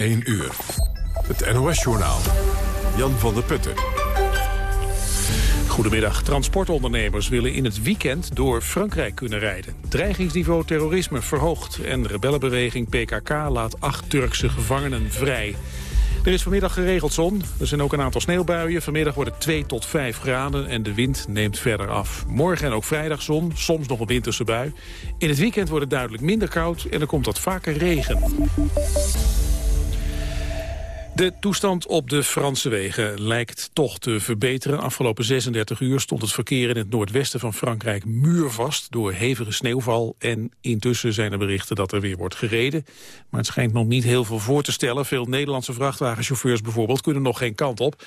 1 uur. Het NOS-journaal. Jan van der Putten. Goedemiddag. Transportondernemers willen in het weekend door Frankrijk kunnen rijden. Dreigingsniveau terrorisme verhoogd en rebellenbeweging PKK laat acht Turkse gevangenen vrij. Er is vanmiddag geregeld zon. Er zijn ook een aantal sneeuwbuien. Vanmiddag wordt het 2 tot 5 graden en de wind neemt verder af. Morgen en ook vrijdag zon, soms nog een winterse bui. In het weekend wordt het duidelijk minder koud en er komt wat vaker regen. De toestand op de Franse wegen lijkt toch te verbeteren. Afgelopen 36 uur stond het verkeer in het noordwesten van Frankrijk muurvast door hevige sneeuwval. En intussen zijn er berichten dat er weer wordt gereden. Maar het schijnt nog niet heel veel voor te stellen. Veel Nederlandse vrachtwagenchauffeurs bijvoorbeeld kunnen nog geen kant op.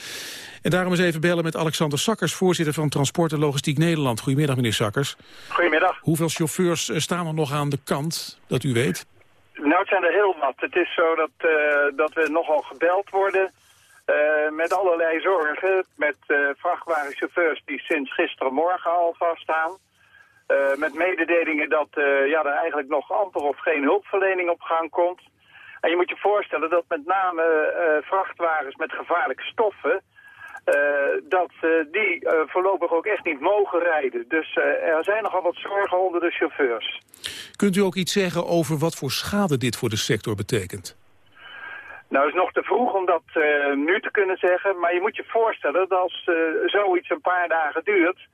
En daarom eens even bellen met Alexander Sakkers, voorzitter van Transport en Logistiek Nederland. Goedemiddag meneer Sakkers. Goedemiddag. Hoeveel chauffeurs eh, staan er nog aan de kant, dat u weet? Nou, het zijn er heel wat. Het is zo dat, uh, dat we nogal gebeld worden uh, met allerlei zorgen. Met uh, vrachtwagenchauffeurs die sinds gisterenmorgen al vaststaan. met mededelingen dat ja, er eigenlijk nog amper of geen hulpverlening op gang komt. En je moet je voorstellen dat met name vrachtwagens met gevaarlijke stoffen... dat die voorlopig ook echt niet mogen rijden. Dus er zijn nogal wat zorgen onder de chauffeurs. Kunt u ook iets zeggen over wat voor schade dit voor de sector betekent? Nou, het is nog te vroeg om dat uh, nu te kunnen zeggen. Maar je moet je voorstellen dat als uh, zoiets een paar dagen duurt...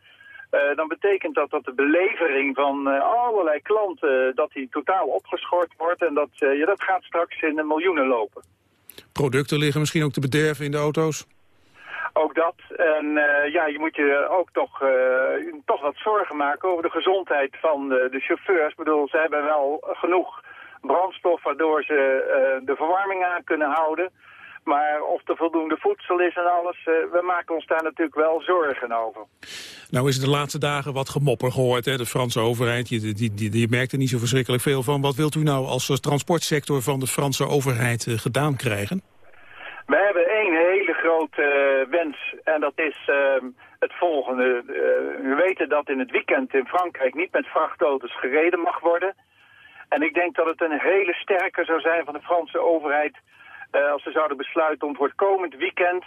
Uh, dan betekent dat dat de belevering van allerlei klanten... dat die totaal opgeschort wordt. En dat, ja, dat gaat straks in de miljoenen lopen. Producten liggen misschien ook te bederven in de auto's? Ook dat. En uh, ja, je moet je ook toch, uh, toch wat zorgen maken over de gezondheid van de, de chauffeurs. Ik bedoel, ze hebben wel genoeg brandstof waardoor ze uh, de verwarming aan kunnen houden. Maar of er voldoende voedsel is en alles, we maken ons daar natuurlijk wel zorgen over. Nou is er de laatste dagen wat gemopper gehoord, hè? de Franse overheid. Je, die, die, die merkt er niet zo verschrikkelijk veel van. Wat wilt u nou als transportsector van de Franse overheid gedaan krijgen? We hebben één grote uh, wens en dat is uh, het volgende. Uh, we weten dat in het weekend in Frankrijk niet met vrachtauto's gereden mag worden. En ik denk dat het een hele sterke zou zijn van de Franse overheid... als ze zouden besluiten om voor het komend weekend...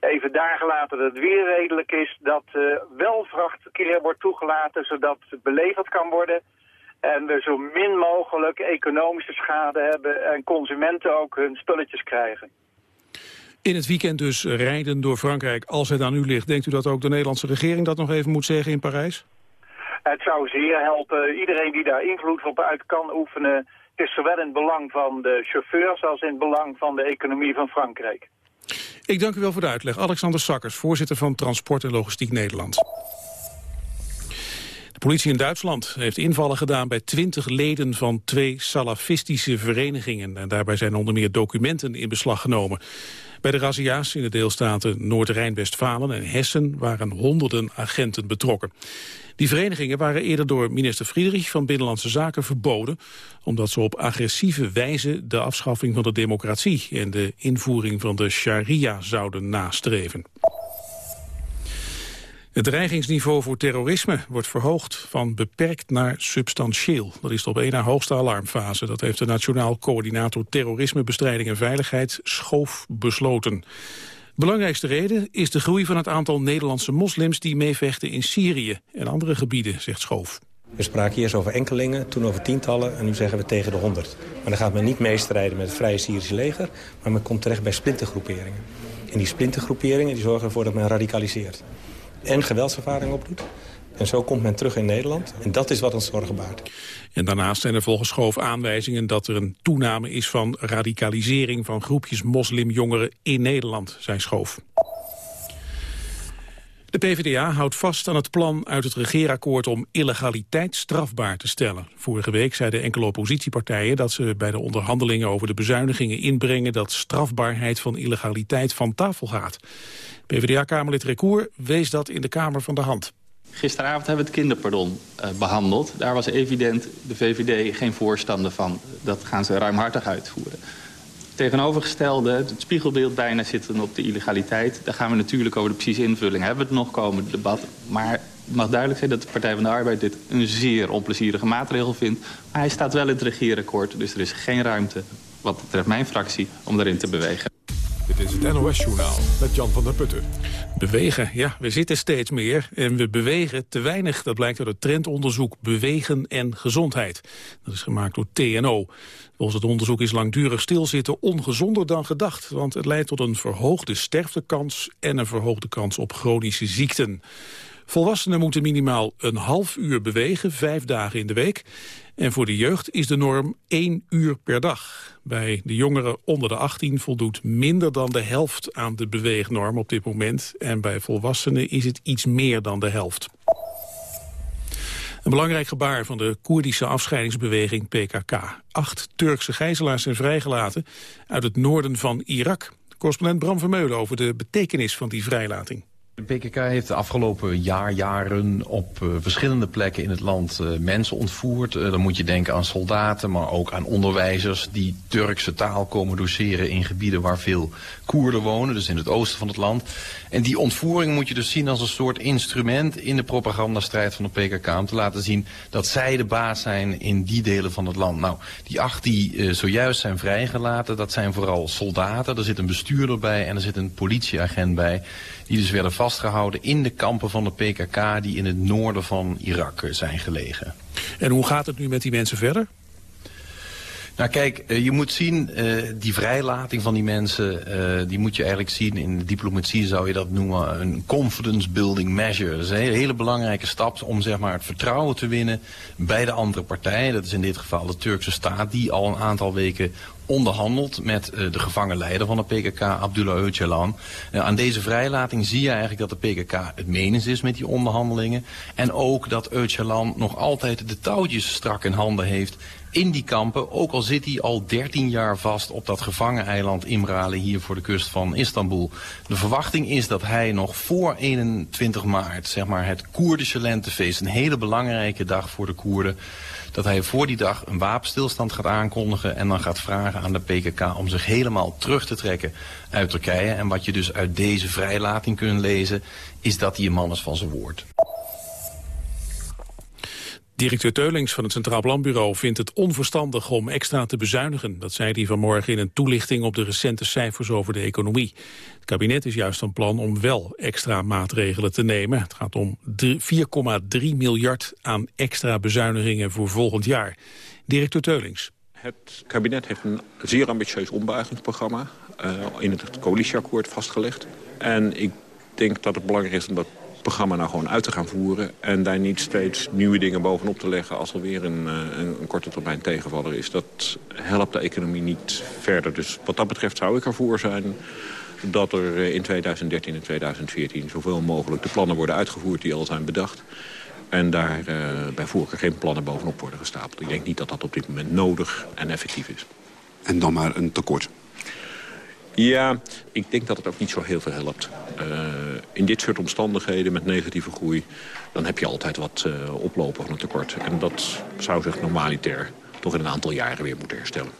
even daar gelaten dat het weer redelijk is... dat wel vrachtverkeer wordt toegelaten zodat het beleverd kan worden... En we zo min mogelijk economische schade hebben en consumenten ook hun spulletjes krijgen. In het weekend dus rijden door Frankrijk, als het aan u ligt. Denkt u dat ook de Nederlandse regering dat nog even moet zeggen in Parijs? Het zou zeer helpen. Iedereen die daar invloed op uit kan oefenen... het is zowel in het belang van de chauffeurs als in het belang van de economie van Frankrijk. Ik dank u wel voor de uitleg. Alexander Sakkers, voorzitter van Transport en Logistiek Nederland. De politie in Duitsland heeft invallen gedaan bij twintig leden van twee salafistische verenigingen. En daarbij zijn onder meer documenten in beslag genomen. Bij de razzia's in de deelstaten Noord-Rijn-Westfalen en Hessen waren honderden agenten betrokken. Die verenigingen waren eerder door minister Friedrich van Binnenlandse Zaken verboden, omdat ze op agressieve wijze de afschaffing van de democratie en de invoering van de sharia zouden nastreven. Het dreigingsniveau voor terrorisme wordt verhoogd van beperkt naar substantieel. Dat is op één na hoogste alarmfase. Dat heeft de Nationaal Coördinator Terrorismebestrijding en Veiligheid Schoof besloten. De belangrijkste reden is de groei van het aantal Nederlandse moslims die meevechten in Syrië en andere gebieden, zegt Schoof. We spraken eerst over enkelingen, toen over tientallen en nu zeggen we tegen de honderd. Maar dan gaat men niet meestrijden met het Vrije Syrische leger, maar men komt terecht bij splintergroeperingen. En die splintergroeperingen die zorgen ervoor dat men radicaliseert en geweldservaring opdoet. En zo komt men terug in Nederland. En dat is wat ons zorgen baart. En daarnaast zijn er volgens Schoof aanwijzingen dat er een toename is van radicalisering van groepjes moslimjongeren in Nederland, zijn Schoof. De PvdA houdt vast aan het plan uit het regeerakkoord om illegaliteit strafbaar te stellen. Vorige week zeiden enkele oppositiepartijen dat ze bij de onderhandelingen over de bezuinigingen inbrengen dat strafbaarheid van illegaliteit van tafel gaat. PvdA-kamerlid Recour wees dat in de Kamer van de hand. Gisteravond hebben we het kinderpardon uh, behandeld. Daar was evident de VVD geen voorstander van. Dat gaan ze ruimhartig uitvoeren. Tegenovergestelde, het spiegelbeeld bijna zitten op de illegaliteit. Daar gaan we natuurlijk over de precieze invulling. Hebben we het nog komende debat. Maar het mag duidelijk zijn dat de Partij van de Arbeid dit een zeer onplezierige maatregel vindt. Maar hij staat wel in het regeerakkoord, dus er is geen ruimte wat betreft mijn fractie, om daarin te bewegen. Dit is het NOS-journaal met Jan van der Putten. Bewegen, ja, we zitten steeds meer en we bewegen te weinig. Dat blijkt uit het trendonderzoek Bewegen en Gezondheid. Dat is gemaakt door TNO. Volgens het onderzoek is langdurig stilzitten ongezonder dan gedacht. Want het leidt tot een verhoogde sterftekans en een verhoogde kans op chronische ziekten. Volwassenen moeten minimaal een half uur bewegen, vijf dagen in de week. En voor de jeugd is de norm één uur per dag. Bij de jongeren onder de 18 voldoet minder dan de helft aan de beweegnorm op dit moment. En bij volwassenen is het iets meer dan de helft. Een belangrijk gebaar van de Koerdische afscheidingsbeweging PKK. Acht Turkse gijzelaars zijn vrijgelaten uit het noorden van Irak. Correspondent Bram Vermeulen over de betekenis van die vrijlating. De PKK heeft de afgelopen jaar, jaren op uh, verschillende plekken in het land uh, mensen ontvoerd. Uh, dan moet je denken aan soldaten, maar ook aan onderwijzers die Turkse taal komen doseren in gebieden waar veel Koerden wonen, dus in het oosten van het land. En die ontvoering moet je dus zien als een soort instrument in de propagandastrijd van de PKK om te laten zien dat zij de baas zijn in die delen van het land. Nou, die acht die zojuist zijn vrijgelaten, dat zijn vooral soldaten. Er zit een bestuurder bij en er zit een politieagent bij die dus werden vastgehouden in de kampen van de PKK... die in het noorden van Irak eh, zijn gelegen. En hoe gaat het nu met die mensen verder? Nou kijk, eh, je moet zien, uh, die vrijlating van die mensen, uh, die moet je eigenlijk zien, in de diplomatie zou je dat noemen, een confidence building measure. Dat is een hele, hele, belangrijke stap om zeg maar, het vertrouwen te winnen bij de andere partijen. Dat is in dit geval de Turkse staat, die al een aantal weken onderhandeld met uh, de gevangen leider van de PKK, Abdullah Öcalan. Uh, aan deze vrijlating zie je eigenlijk dat de PKK het menens is met die onderhandelingen. En ook dat Öcalan nog altijd de touwtjes strak in handen heeft in die kampen, ook al zit hij al 13 jaar vast op dat gevangeneiland Imrale hier voor de kust van Istanbul. De verwachting is dat hij nog voor 21 maart, zeg maar het Koerdische lentefeest, een hele belangrijke dag voor de Koerden, dat hij voor die dag een wapenstilstand gaat aankondigen en dan gaat vragen aan de PKK om zich helemaal terug te trekken uit Turkije. En wat je dus uit deze vrijlating kunt lezen, is dat hij een man is van zijn woord. Directeur Teulings van het Centraal Planbureau vindt het onverstandig om extra te bezuinigen. Dat zei hij vanmorgen in een toelichting op de recente cijfers over de economie. Het kabinet is juist van plan om wel extra maatregelen te nemen. Het gaat om 4,3 miljard aan extra bezuinigingen voor volgend jaar. Directeur Teulings. Het kabinet heeft een zeer ambitieus ombuigingsprogramma uh, in het coalitieakkoord vastgelegd. En ik denk dat het belangrijk is om dat programma nou gewoon uit te gaan voeren... en daar niet steeds nieuwe dingen bovenop te leggen... als er weer een, eh, een, een korte termijn tegenvaller is. Dat helpt de economie niet verder. Dus wat dat betreft zou ik ervoor zijn dat er eh, in 2013 en 2014 zoveel mogelijk de plannen worden uitgevoerd die al zijn bedacht. En daar uh, bij voorkeur geen plannen bovenop worden gestapeld. Ik denk niet dat dat op dit moment nodig en effectief is. En dan maar een tekort. Ja, ik denk dat het ook niet zo heel veel helpt. Uh, in dit soort omstandigheden met negatieve groei... dan heb je altijd wat uh, oplopen van een tekort. En dat zou zich normaliter toch in een aantal jaren weer moeten herstellen.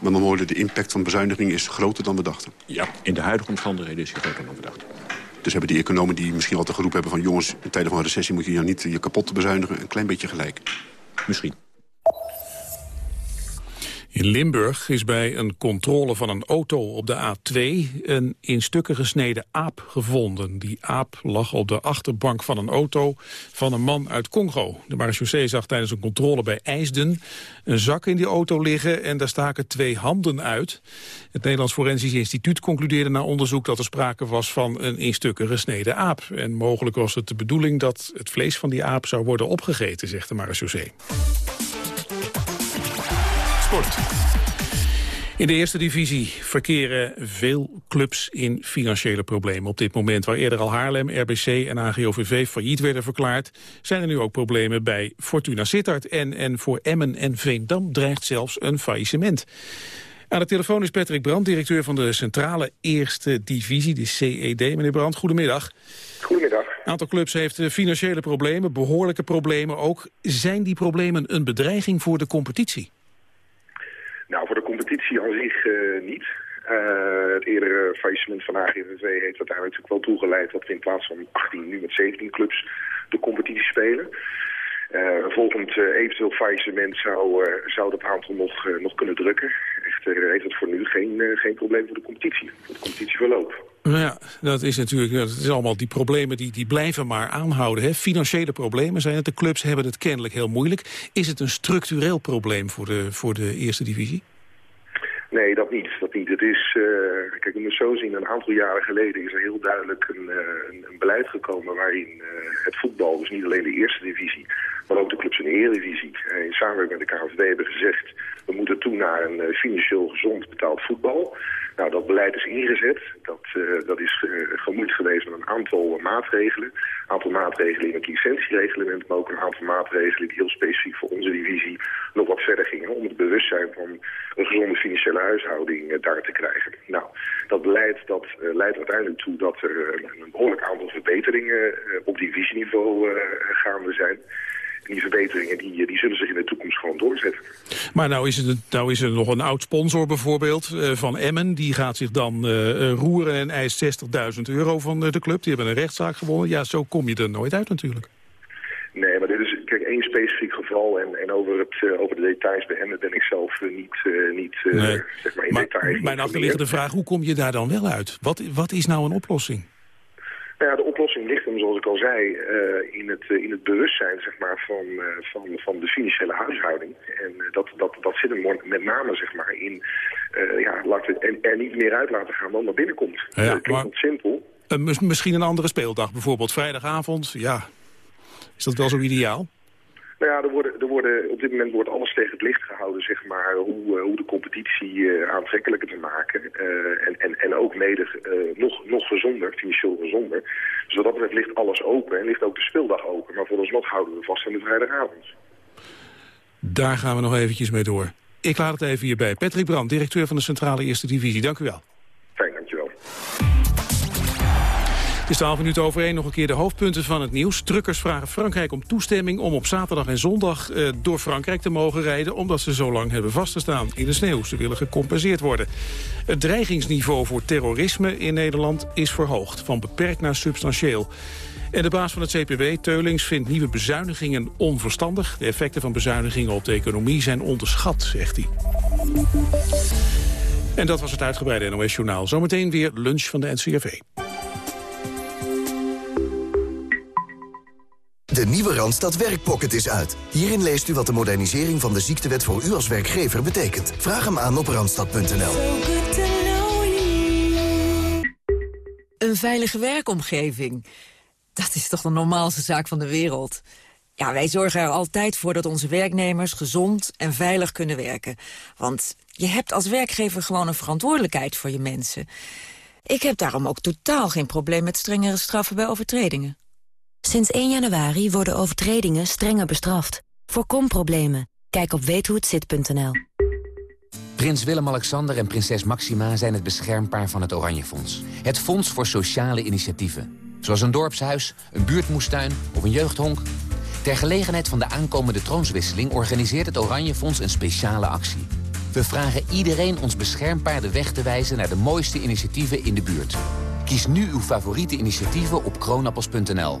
Maar dan worden de impact van bezuiniging is groter dan we dachten. Ja, in de huidige omstandigheden is hij groter dan we dachten. Dus hebben die economen die misschien altijd geroepen hebben van... jongens, in tijden van een recessie moet je ja niet je kapot te bezuinigen... een klein beetje gelijk. Misschien. In Limburg is bij een controle van een auto op de A2 een in stukken gesneden aap gevonden. Die aap lag op de achterbank van een auto van een man uit Congo. De marechaussee zag tijdens een controle bij IJsden een zak in die auto liggen en daar staken twee handen uit. Het Nederlands Forensisch Instituut concludeerde na onderzoek dat er sprake was van een in stukken gesneden aap. En mogelijk was het de bedoeling dat het vlees van die aap zou worden opgegeten, zegt de marechaussee. In de eerste divisie verkeren veel clubs in financiële problemen. Op dit moment waar eerder al Haarlem, RBC en AGOVV failliet werden verklaard... zijn er nu ook problemen bij Fortuna Sittard. En, en voor Emmen en Veendam dreigt zelfs een faillissement. Aan de telefoon is Patrick Brand, directeur van de Centrale Eerste Divisie, de CED. Meneer Brand, goedemiddag. Goedemiddag. Een aantal clubs heeft financiële problemen, behoorlijke problemen ook. Zijn die problemen een bedreiging voor de competitie? Competitie aan zich uh, niet. Uh, het eerdere faillissement van AGVV heeft uiteindelijk natuurlijk wel toegeleid dat we in plaats van 18 nu met 17 clubs de competitie spelen. een volgend eventueel faillissement zou, zou dat aantal nog, nog kunnen drukken. Echter heeft het voor nu geen, geen probleem voor de competitie, voor de competitieverloop. Nou ja, dat is natuurlijk, dat is allemaal die problemen die, die blijven maar aanhouden. Hè? Financiële problemen zijn het. De clubs hebben het kennelijk heel moeilijk. Is het een structureel probleem voor voor de eerste divisie? Nee, dat niet. Dat niet. Het is, uh, kijk, we zo zien, een aantal jaren geleden is er heel duidelijk een, uh, een, beleid gekomen waarin uh, het voetbal, dus niet alleen de eerste divisie, maar ook de clubs in de eredivisie, in samenwerking met de KNVB hebben gezegd, we moeten toe naar een financieel gezond betaald voetbal. Nou, dat beleid is ingezet. Dat, uh, dat is uh, gemoeid geweest met een aantal maatregelen. Een aantal maatregelen in het licentiereglement, maar ook een aantal maatregelen die heel specifiek voor onze divisie nog wat verder gingen. Om het bewustzijn van een gezonde financiële huishouding uh, daar te krijgen. Nou, dat beleid dat, leidt uiteindelijk toe dat er een behoorlijk aantal verbeteringen op divisieniveau gaande zijn die verbeteringen die, die zullen zich in de toekomst gewoon doorzetten. Maar nou is, het, nou is er nog een oud sponsor bijvoorbeeld uh, van Emmen. Die gaat zich dan uh, roeren en eist 60.000 euro van de club. Die hebben een rechtszaak gewonnen. Ja, zo kom je er nooit uit natuurlijk. Nee, maar dit is kijk, één specifiek geval. En, en over, het, uh, over de details bij Emmen ben ik zelf niet, niet nee. zeg maar in maar, detail. Mijn achterliggende vraag, hoe kom je daar dan wel uit? Wat, wat is nou een oplossing? Nou ja, de oplossing ligt hem, zoals ik al zei, uh, in, het, uh, in het bewustzijn zeg maar, van, uh, van, van de financiële huishouding. En dat, dat, dat zit hem met name zeg maar, in ja, laat het er, er niet meer uit laten gaan dan naar binnenkomt. Ja, dat klinkt maar, simpel. misschien een andere speeldag, bijvoorbeeld vrijdagavond. Ja, is dat wel zo ideaal? Nou ja, er worden, er worden, op dit moment wordt alles tegen het licht gehouden, zeg maar, hoe, hoe de competitie uh, aantrekkelijker te maken. Uh, en, en, en ook mede nog, nog gezonder, financieel gezonder. Dus wat dat betreft ligt alles open en ligt ook de speeldag open. Maar vooralsnog houden we vast aan de vrijdagavond. Daar gaan we nog eventjes mee door. Ik laat het even hierbij. Patrick Brand, directeur van de Centrale Eerste Divisie. Dank u wel. Is 12 minuten over één nog een keer de hoofdpunten van het nieuws. Truckers vragen Frankrijk om toestemming om op zaterdag en zondag eh, door Frankrijk te mogen rijden... omdat ze zo lang hebben vastgestaan in de sneeuw. Ze willen gecompenseerd worden. Het dreigingsniveau voor terrorisme in Nederland is verhoogd. Van beperkt naar substantieel. En de baas van het CPW, Teulings, vindt nieuwe bezuinigingen onverstandig. De effecten van bezuinigingen op de economie zijn onderschat, zegt hij. En dat was het uitgebreide NOS-journaal. Zometeen weer lunch van de NCRV. De nieuwe Randstad Werkpocket is uit. Hierin leest u wat de modernisering van de ziektewet voor u als werkgever betekent. Vraag hem aan op randstad.nl. Een veilige werkomgeving. Dat is toch de normaalste zaak van de wereld. Ja, wij zorgen er altijd voor dat onze werknemers gezond en veilig kunnen werken. Want je hebt als werkgever gewoon een verantwoordelijkheid voor je mensen. Ik heb daarom ook totaal geen probleem met strengere straffen bij overtredingen. Sinds 1 januari worden overtredingen strenger bestraft. Voorkom problemen. Kijk op weethohetzit.nl. Prins Willem-Alexander en prinses Maxima zijn het beschermpaar van het Oranje Fonds. Het fonds voor sociale initiatieven. Zoals een dorpshuis, een buurtmoestuin of een jeugdhonk. Ter gelegenheid van de aankomende troonswisseling organiseert het Oranje Fonds een speciale actie. We vragen iedereen ons beschermpaar de weg te wijzen naar de mooiste initiatieven in de buurt. Kies nu uw favoriete initiatieven op kroonappels.nl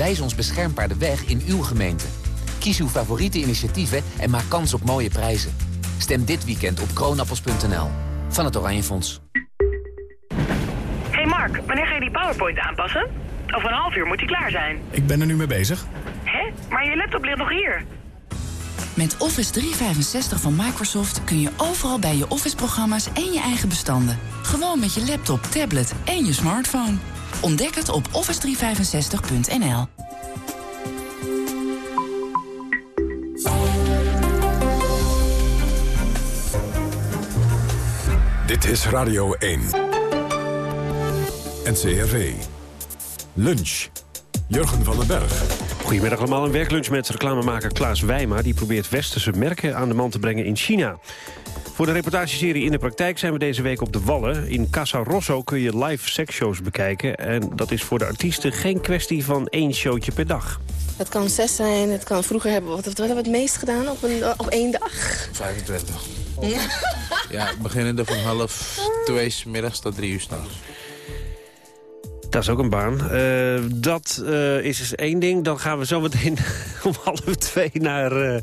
Wijs ons beschermbaar de weg in uw gemeente. Kies uw favoriete initiatieven en maak kans op mooie prijzen. Stem dit weekend op kroonappels.nl. Van het Oranje Fonds. Hey Mark, wanneer ga je die PowerPoint aanpassen? Over een half uur moet die klaar zijn. Ik ben er nu mee bezig. Hè? Maar je laptop ligt nog hier. Met Office 365 van Microsoft kun je overal bij je Office-programma's en je eigen bestanden. Gewoon met je laptop, tablet en je smartphone. Ontdek het op office365.nl. Dit is Radio 1. NCRV. Lunch. Jurgen van den Berg. Goedemiddag allemaal. Een werklunch met reclamemaker Klaas Wijma. Die probeert westerse merken aan de man te brengen in China. Voor de reportageserie In de Praktijk zijn we deze week op de Wallen. In Casa Rosso kun je live seksshows bekijken. En dat is voor de artiesten geen kwestie van één showtje per dag. Het kan zes zijn, het kan vroeger hebben. Wat, wat hebben we het meest gedaan op, een, op één dag? 25. Ja, beginnende van half twee 's middags tot drie uur s'nachts. Dat is ook een baan. Eh, dat eh, is dus één ding. Dan gaan we zo meteen om half twee naar uh,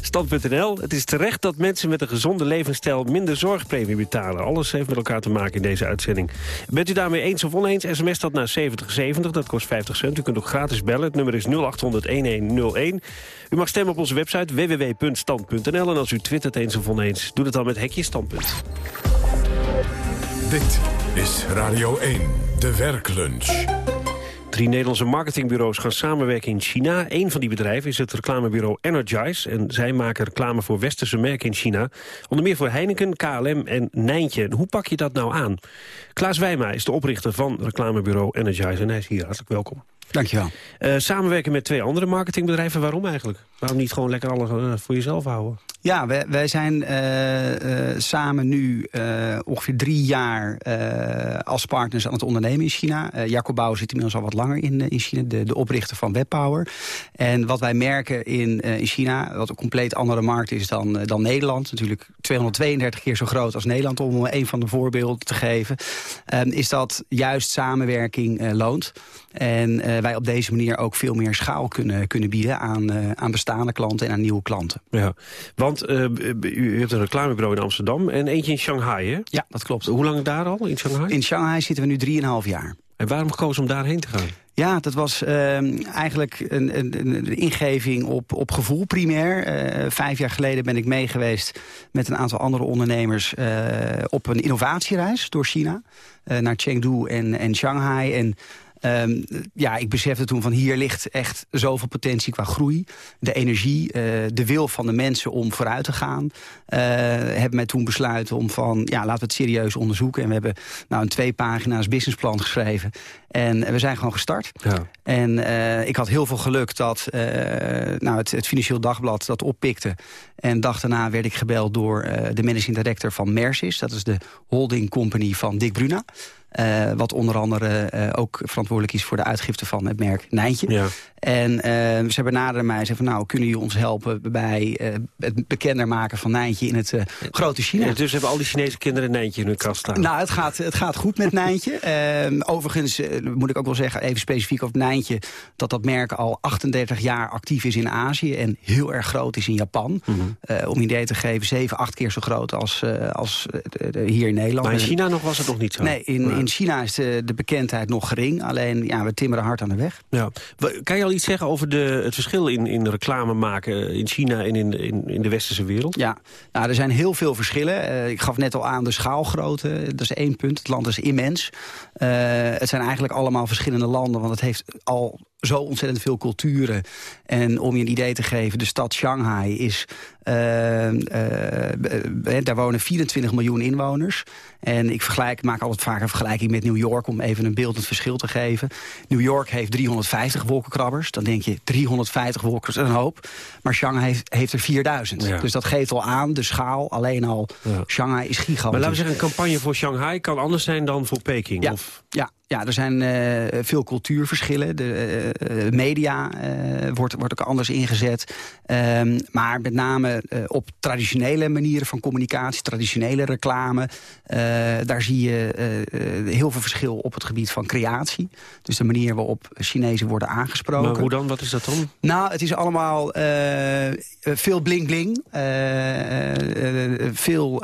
stand.nl. Het is terecht dat mensen met een gezonde levensstijl... minder zorgpremie betalen. Alles heeft met elkaar te maken in deze uitzending. Bent u daarmee eens of oneens? SMS dat naar 7070. Dat kost 50 cent. U kunt ook gratis bellen. Het nummer is 0800-1101. U mag stemmen op onze website www.stand.nl. En als u twittert eens of oneens, doe het dan met hekje standpunt. Dit is Radio 1, de werklunch. Drie Nederlandse marketingbureaus gaan samenwerken in China. Eén van die bedrijven is het reclamebureau Energize. En zij maken reclame voor westerse merken in China. Onder meer voor Heineken, KLM en Nijntje. En hoe pak je dat nou aan? Klaas Wijma is de oprichter van reclamebureau Energize. En hij is hier. Hartelijk welkom. Dankjewel. Uh, samenwerken met twee andere marketingbedrijven. Waarom eigenlijk? Waarom niet gewoon lekker alles uh, voor jezelf houden? Ja, wij, wij zijn uh, uh, samen nu uh, ongeveer drie jaar als partners aan het ondernemen in China. Jacob Bouw zit inmiddels al wat langer in, in China, de, de oprichter van Webpower. En wat wij merken in, in China, wat een compleet andere markt is dan, dan Nederland... natuurlijk 232 keer zo groot als Nederland, om een van de voorbeelden te geven... is dat juist samenwerking loont. En wij op deze manier ook veel meer schaal kunnen, kunnen bieden aan, aan bestaande klanten en aan nieuwe klanten. Ja, want uh, u hebt een reclamebureau in Amsterdam en eentje in Shanghai, hè? Ja, dat klopt. Hoe lang daar al, in Shanghai? In Shanghai zitten we nu 3,5 jaar. En waarom gekozen om daarheen te gaan? Ja, dat was uh, eigenlijk een, een, een, ingeving op, op gevoel primair. Uh, vijf jaar geleden ben ik meegeweest met een aantal andere ondernemers... Uh, op een innovatiereis door China. naar Chengdu en, en Shanghai. En Um, ja, ik besefte toen van hier ligt echt zoveel potentie qua groei. De energie, uh, de wil van de mensen om vooruit te gaan. Uh, hebben mij toen besluiten om van, ja, laten we het serieus onderzoeken. En we hebben nou een twee pagina's businessplan geschreven. En we zijn gewoon gestart. Ja. En uh, ik had heel veel geluk dat nou, het, het, Financieel Dagblad dat oppikte. En dag daarna werd ik gebeld door de managing director van Mercis. Dat is de holding company van Dick Bruna. Uh, wat onder andere uh, ook verantwoordelijk is voor de uitgifte van het merk Nijntje. Ja. En uh, ze benaderden mij en zeiden van nou, kunnen jullie ons helpen bij het bekender maken van Nijntje in het grote China. Ja, dus hebben al die Chinese kinderen Nijntje in hun kast staan. Nou, het gaat, het gaat goed met Nijntje. Ehm, overigens moet ik ook wel zeggen, even specifiek over Nijntje, dat dat merk al 38 jaar actief is in Azië en heel erg groot is in Japan. Mm -hmm. om idee te geven, 7, 8 keer zo groot als, als hier in Nederland. Maar in China nog was het nog niet zo? Nee, in, in China is de, de, bekendheid nog gering. Alleen, ja, we timmeren hard aan de weg. Ja. Kan je al iets zeggen over de, het verschil in, in reclame maken in China en in, in, in de westerse wereld? Ja, nou, er zijn heel veel verschillen. Uh, ik gaf net al aan de schaalgrootte. Dat is één punt. Het land is immens. Uh, het zijn eigenlijk allemaal verschillende landen, want het heeft al zo ontzettend veel culturen. En om je een idee te geven, de stad Shanghai is... Uh, uh, daar wonen 24 miljoen inwoners. En ik vergelijk, maak altijd vaak een vergelijking met New York... om even een beeldend verschil te geven. New York heeft 350 wolkenkrabbers. Dan denk je, 350 wolkenkrabbers, een hoop. Maar Shanghai heeft, heeft er 4000. Ja. Dus dat geeft al aan, de schaal, alleen al... Ja. Shanghai is gigantisch. Maar laten we zeggen, een campagne voor Shanghai kan anders zijn dan voor Peking? Ja, of? ja. Ja, er zijn uh, veel cultuurverschillen. De uh, media uh, wordt, wordt ook anders ingezet. Um, maar met name op traditionele manieren van communicatie, traditionele reclame. daar zie je heel veel verschil op het gebied van creatie. Dus de manier waarop Chinezen worden aangesproken. Maar hoe dan? Wat is dat dan? Nou, het is allemaal veel bling-bling. veel,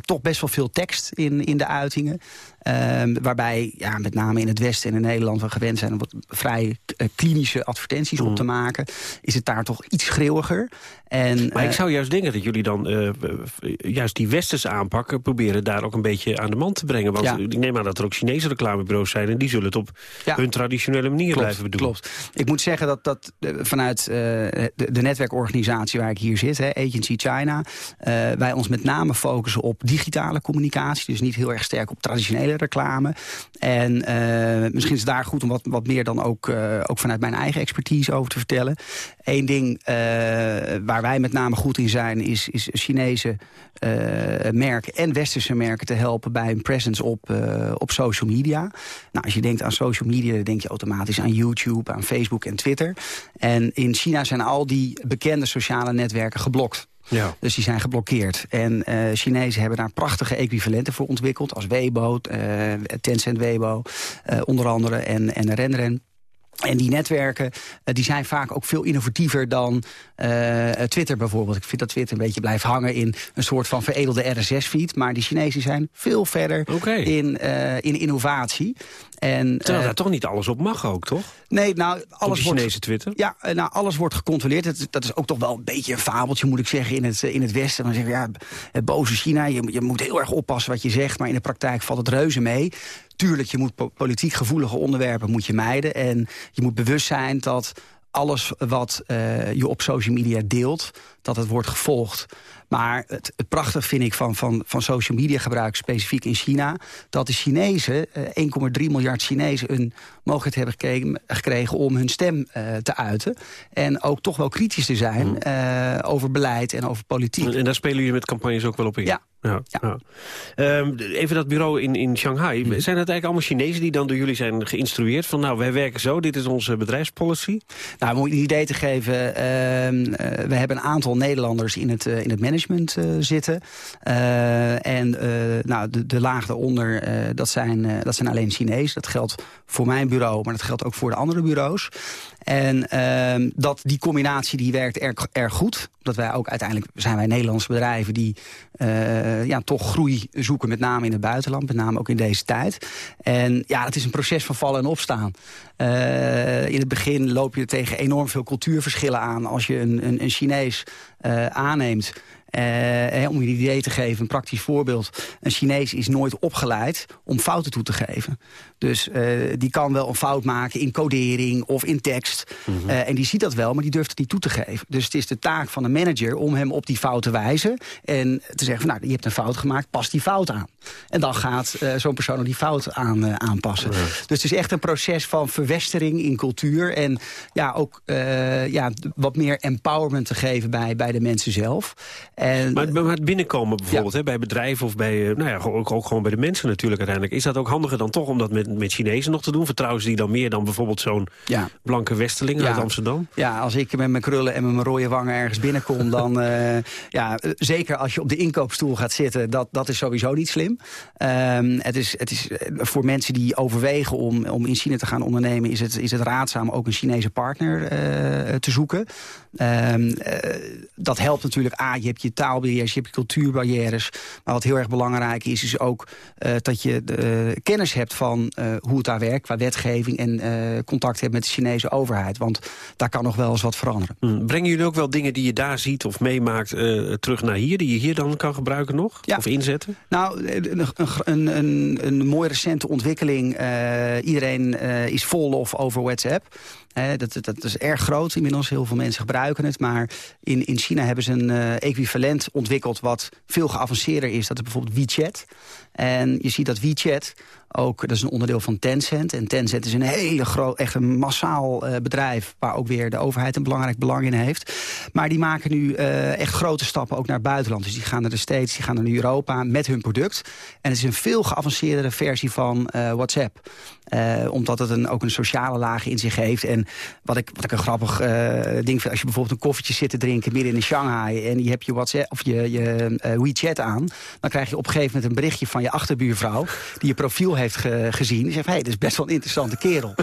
toch best wel veel tekst in, in de uitingen. Um, waarbij ja, met name in het Westen en in Nederland we gewend zijn... om wat vrij uh, klinische advertenties mm. op te maken... is het daar toch iets schreeuwiger. En, maar ik zou juist denken dat jullie dan uh, juist die westerse aanpakken... proberen daar ook een beetje aan de man te brengen. Want ja. ik neem aan dat er ook Chinese reclamebureaus zijn... en die zullen het op ja. hun traditionele manier klopt, blijven doen. Klopt. Ik moet zeggen dat, dat vanuit de, de, netwerkorganisatie waar ik hier zit... Hè, Agency China, wij ons met name focussen op digitale communicatie. Dus niet heel erg sterk op traditionele reclame. En eh, misschien is het daar goed om wat, wat meer dan ook, eh, ook vanuit mijn eigen expertise over te vertellen. Eén ding eh, waar wij met name goed in zijn... is, is Chinese merken en westerse merken te helpen... bij een presence op, op social media. Nou, als je denkt aan social media, dan denk je automatisch aan YouTube... aan Facebook en Twitter. En in China zijn al die bekende sociale netwerken geblokt. Ja. Dus die zijn geblokkeerd. En uh, Chinezen hebben daar prachtige equivalenten voor ontwikkeld... als Weibo, uh, Tencent Weibo, uh, onder andere, en, en Renren. En die netwerken die zijn vaak ook veel innovatiever dan uh, Twitter bijvoorbeeld. Ik vind dat Twitter een beetje blijft hangen in een soort van veredelde RSS-feed. Maar die Chinezen zijn veel verder okay. in, uh, in innovatie. En, Terwijl daar toch niet alles op mag ook, toch? Nee, nou, alles Chinese wordt, Twitter? Ja, nou, alles wordt gecontroleerd. Dat, dat, is ook toch wel een beetje een fabeltje, moet ik zeggen, in het, in het Westen. Dan zeggen we, ja, boze China, je, je moet heel erg oppassen wat je zegt... maar in de praktijk valt het reuze mee. Tuurlijk, je moet politiek gevoelige onderwerpen moet je mijden. En je moet bewust zijn dat alles wat uh, je op social media deelt, dat het wordt gevolgd. Maar het, het prachtig vind ik van, van, van social media gebruik, specifiek in China... dat de Chinezen, uh, 1,3 miljard Chinezen, een mogelijkheid hebben gekregen, gekregen om hun stem uh, te uiten. En ook toch wel kritisch te zijn mm. uh, over beleid en over politiek. En daar spelen jullie met campagnes ook wel op in? Ja. Ja, ja. Um, even dat bureau in, in Shanghai. Mm. Zijn het eigenlijk allemaal Chinezen die dan door jullie zijn geïnstrueerd? Van nou, wij werken zo, dit is onze bedrijfspolicy? Nou, om een idee te geven, uh, we hebben een aantal Nederlanders in het, uh, in het management uh, zitten. en nou, de, de laag daaronder, dat, zijn, dat zijn alleen Chinezen. Dat geldt voor mijn bureau, maar dat geldt ook voor de andere bureaus. En uh, dat, die combinatie die werkt erg, erg goed. Dat wij ook uiteindelijk zijn wij Nederlandse bedrijven die uh, ja, toch groei zoeken. Met name in het buitenland, met name ook in deze tijd. En ja, het is een proces van vallen en opstaan. Uh, in het begin loop je tegen enorm veel cultuurverschillen aan. Als je een, een, een Chinees uh, aanneemt om je idee te geven, een praktisch voorbeeld. Een Chinees is nooit opgeleid om fouten toe te geven. Dus uh, die kan wel een fout maken in codering of in tekst. Mm -hmm. uh, en die ziet dat wel, maar die durft het niet toe te geven. Dus het is de taak van een manager om hem op die fout te wijzen. En te zeggen van, nou, je hebt een fout gemaakt, pas die fout aan. En dan gaat zo'n persoon die fout aan, aanpassen. Ja. Dus het is echt een proces van verwestering in cultuur. En ja, ook ja, wat meer empowerment te geven bij, bij de mensen zelf. En, maar, maar, het binnenkomen bijvoorbeeld, ja. hè, bij bedrijven of bij, nou ja, ook, ook gewoon bij de mensen natuurlijk uiteindelijk. Is dat ook handiger dan toch om dat met, Chinezen nog te doen? Vertrouwen ze die dan meer dan bijvoorbeeld zo'n ja. blanke westeling ja. uit Amsterdam? Ja, als ik met mijn krullen en met mijn rode wangen ergens binnenkom, dan uh, ja, zeker als je op de inkoopstoel gaat zitten, dat, dat is sowieso niet slim. Um, het, is, het is voor mensen die overwegen om, om in China te gaan ondernemen, is het, is het raadzaam ook een Chinese partner uh, te zoeken. Um, uh, dat helpt natuurlijk, A, je hebt je taalbarrières, je hebt je cultuurbarrières. Maar wat heel erg belangrijk is, is ook uh, dat je de, uh, kennis hebt van uh, hoe het daar werkt qua wetgeving en contact hebt met de Chinese overheid. Want daar kan nog wel eens wat veranderen. Hmm. Brengen jullie ook wel dingen die je daar ziet of meemaakt terug naar hier, die je hier dan kan gebruiken nog? Ja. Of inzetten? Nou, een, een, een, een mooie recente ontwikkeling. iedereen is vol of over WhatsApp. He, dat, dat, is erg groot inmiddels. Heel veel mensen gebruiken het. Maar in, in China hebben ze een uh, equivalent ontwikkeld... wat veel geavanceerder is. Dat is bijvoorbeeld WeChat. En je ziet dat WeChat ook, dat is een onderdeel van Tencent. En Tencent is een hele groot, echt een massaal uh, bedrijf... waar ook weer de overheid een belangrijk belang in heeft. Maar die maken nu uh, echt grote stappen ook naar het buitenland. Dus die gaan de States, die gaan naar Europa met hun product. En het is een veel geavanceerdere versie van uh, WhatsApp. omdat het een, ook een sociale laag in zich heeft. En wat ik, wat ik een grappig ding vind... als je bijvoorbeeld een koffietje zit te drinken midden in Shanghai... en je hebt je, WhatsApp, of je, je WeChat aan... dan krijg je op een gegeven moment een berichtje van je achterbuurvrouw... die je profiel heeft ge gezien. Die zegt, hé, hey, dit is best wel een interessante kerel.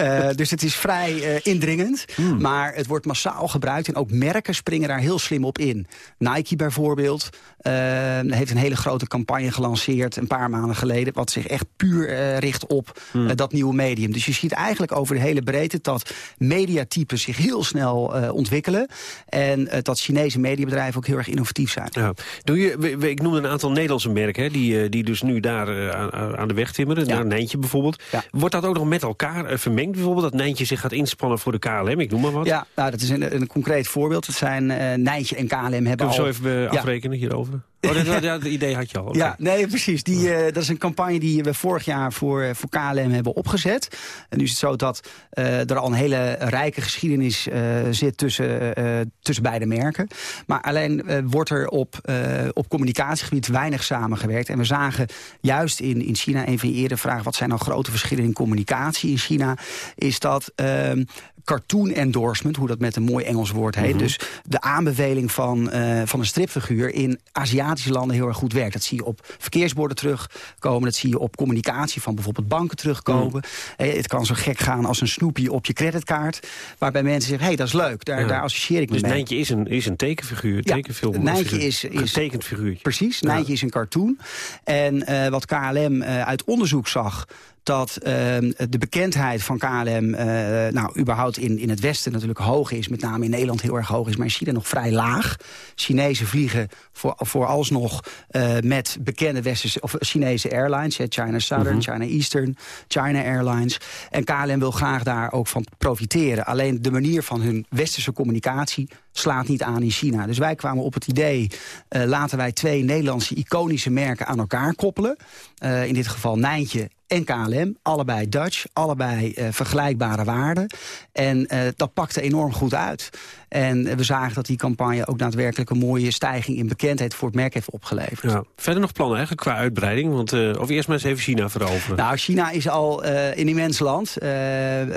uh, dus het is vrij uh, indringend. Mm. Maar het wordt massaal gebruikt. En ook merken springen daar heel slim op in. Nike bijvoorbeeld uh, heeft een hele grote campagne gelanceerd... een paar maanden geleden. Wat zich echt puur richt op mm. dat nieuwe medium. Dus je ziet eigenlijk over de hele breedte... dat mediatypen zich heel snel ontwikkelen. En dat Chinese mediabedrijven ook heel erg innovatief zijn. Ja. Doe je, ik noemde een aantal Nederlandse merken... Hè, die, die dus nu daar aan, aan de weg timmeren. Naar Nijntje bijvoorbeeld. Wordt dat ook nog met elkaar uh, vermengd bijvoorbeeld? Dat Nijntje zich gaat inspannen voor de KLM, ik noem maar wat. Ja, nou, dat is een, een concreet voorbeeld. Het zijn uh, Nijntje en KLM hebben Kunnen we al... zo even afrekenen hierover? Oh, dat, dat idee had je al. Ja, nee, precies. Die, uh, dat is een campagne die we vorig jaar voor, voor KLM hebben opgezet. En nu is het zo dat uh, er al een hele rijke geschiedenis uh, zit tussen, tussen beide merken. Maar alleen wordt er op, op communicatiegebied weinig samengewerkt. En we zagen juist in, in China, een van je eerder vragen... wat zijn nou grote verschillen in communicatie in China... is dat ehm, cartoon endorsement, hoe dat met een mooi Engels woord heet. Mhm. Dus de aanbeveling van, uh, van een stripfiguur in Aziatische landen heel erg goed werkt. Dat zie je op verkeersborden terugkomen. Dat zie je op communicatie van bijvoorbeeld banken terugkomen. Mm. het kan zo gek gaan als een snoepje op je creditkaart. Waarbij mensen zeggen, hé, hey, dat is leuk. Daar, daar associeer ik me dus mee. Nijntje is een, is een tekenfiguur, ja, tekenfilm. Nijntje is, is... Getekend figuurtje. Precies, Nijntje is een cartoon. En uh, wat KLM uit onderzoek zag dat uh, de bekendheid van KLM, uh, nou, überhaupt in, in het Westen natuurlijk hoog is. Met name in Nederland heel erg hoog is, maar in China nog vrij laag. Chinezen vliegen voor, vooralsnog uh, met bekende Westerse, of Chinese airlines. China Southern, -hmm. China Eastern, China Airlines. En KLM wil graag daar ook van profiteren. Alleen de manier van hun Westerse communicatie slaat niet aan in China. Dus wij kwamen op het idee, uh, laten wij twee Nederlandse iconische merken aan elkaar koppelen. Uh, in dit geval Nijntje en KLM. Allebei Dutch, allebei uh, vergelijkbare waarden. En uh, dat pakte enorm goed uit. En we zagen dat die campagne ook daadwerkelijk een mooie stijging in bekendheid voor het merk heeft opgeleverd. Ja. Verder nog plannen eigenlijk qua uitbreiding? Want, of eerst maar eens even China veroveren. Nou, China is al een immens land.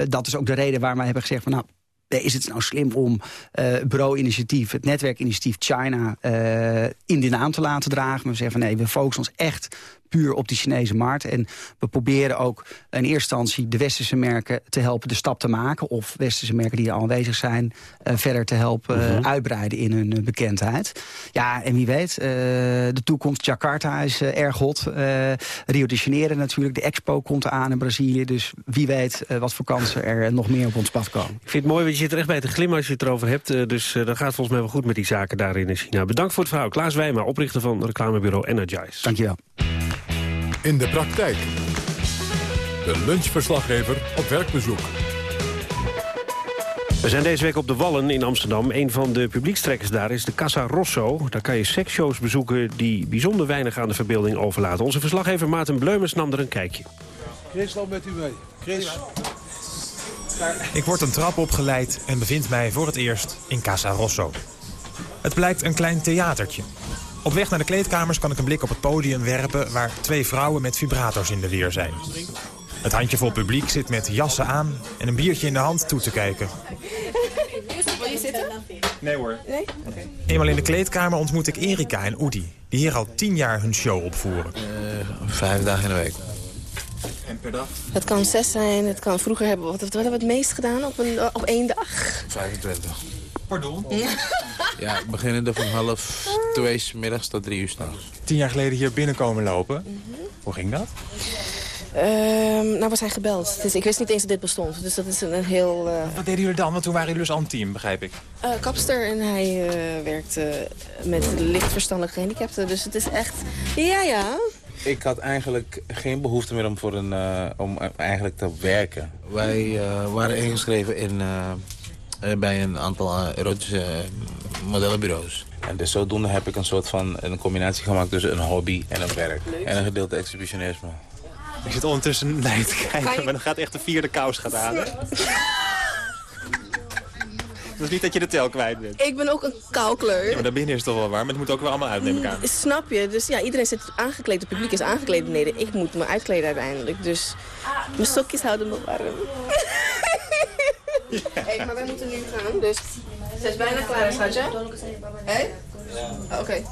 dat is ook de reden waarom wij hebben gezegd van nou, is het nou slim om uh, bureau-initiatief, het netwerkinitiatief China uh, in de naam te laten dragen. We zeggen van nee, we focussen ons echt puur op die Chinese markt. En we proberen ook in eerste instantie de westerse merken te helpen de stap te maken. Of westerse merken die al aanwezig zijn uh, verder te helpen uh, uitbreiden in hun uh, bekendheid. Ja, en wie weet, de toekomst. Jakarta is erg hot. Rio de Janeiro natuurlijk. De expo komt aan in Brazilië. Dus wie weet wat voor kansen er nog meer op ons pad komen. Ik vind het mooi, want je zit er echt bij te glimmen als je het erover hebt. dus dat gaat volgens mij wel goed met die zaken daarin in China. Bedankt voor het verhaal. Klaas Wijma, oprichter van reclamebureau Energize. Dankjewel. In de praktijk. De lunchverslaggever op werkbezoek. We zijn deze week op de Wallen in Amsterdam. Een van de publiekstrekkers daar is de Casa Rosso. Daar kan je seksshows bezoeken die bijzonder weinig aan de verbeelding overlaten. Onze verslaggever Maarten Bleumers nam er een kijkje. Chris, loop met u mee. Chris. Ik word een trap opgeleid en bevind mij voor het eerst in Casa Rosso. Het blijkt een klein theatertje. Op weg naar de kleedkamers kan ik een blik op het podium werpen... waar twee vrouwen met vibrators in de weer zijn. Het handjevol publiek zit met jassen aan en een biertje in de hand toe te kijken. Wil je zitten? Nee hoor. Nee? Okay. Eenmaal in de kleedkamer ontmoet ik Erika en Oedi... die hier al tien jaar hun show opvoeren. Uh, vijf dagen in de week. En per dag? Het kan zes zijn, het kan vroeger hebben. Wat, wat hebben we het meest gedaan op, een, op één dag? 25. Pardon? Ja, beginnende van half twee s middags tot drie uur s'nachts. Tien jaar geleden hier binnenkomen lopen. Mm -hmm. Hoe ging dat? Um, nou, we zijn gebeld. Dus ik wist niet eens dat dit bestond. Dus dat is een, een heel... Uh... Wat deden jullie dan? Want toen waren jullie dus al een team, begrijp ik. Uh, kapster en hij uh, werkt met lichtverstandelijk gehandicapten. Dus het is echt... Ja, ja. Ik had eigenlijk geen behoefte meer om, voor een, om eigenlijk te werken. Wij waren ingeschreven in bij een aantal erotische modellenbureaus. En dus zodoende heb ik een soort van een combinatie gemaakt tussen een hobby en een werk. Leuk. En een gedeelte exhibitionisme. Ik zit ondertussen naar je te kijken, je... maar dan gaat echt de vierde kous gaat aan. Het is niet dat je de tel kwijt bent. Ik ben ook een koukleur. Ja, maar daarbinnen is het toch wel waar, maar het moet ook wel allemaal uitnemen elkaar. Snap je? Dus ja, iedereen zit aangekleed, het publiek is aangekleed beneden. Ik moet me uitkleden uiteindelijk, dus mijn sokjes houden me warm. Hey, maar wij moeten nu gaan, dus ze is bijna klaar, schatje. Hé? Hey? Oké. Okay.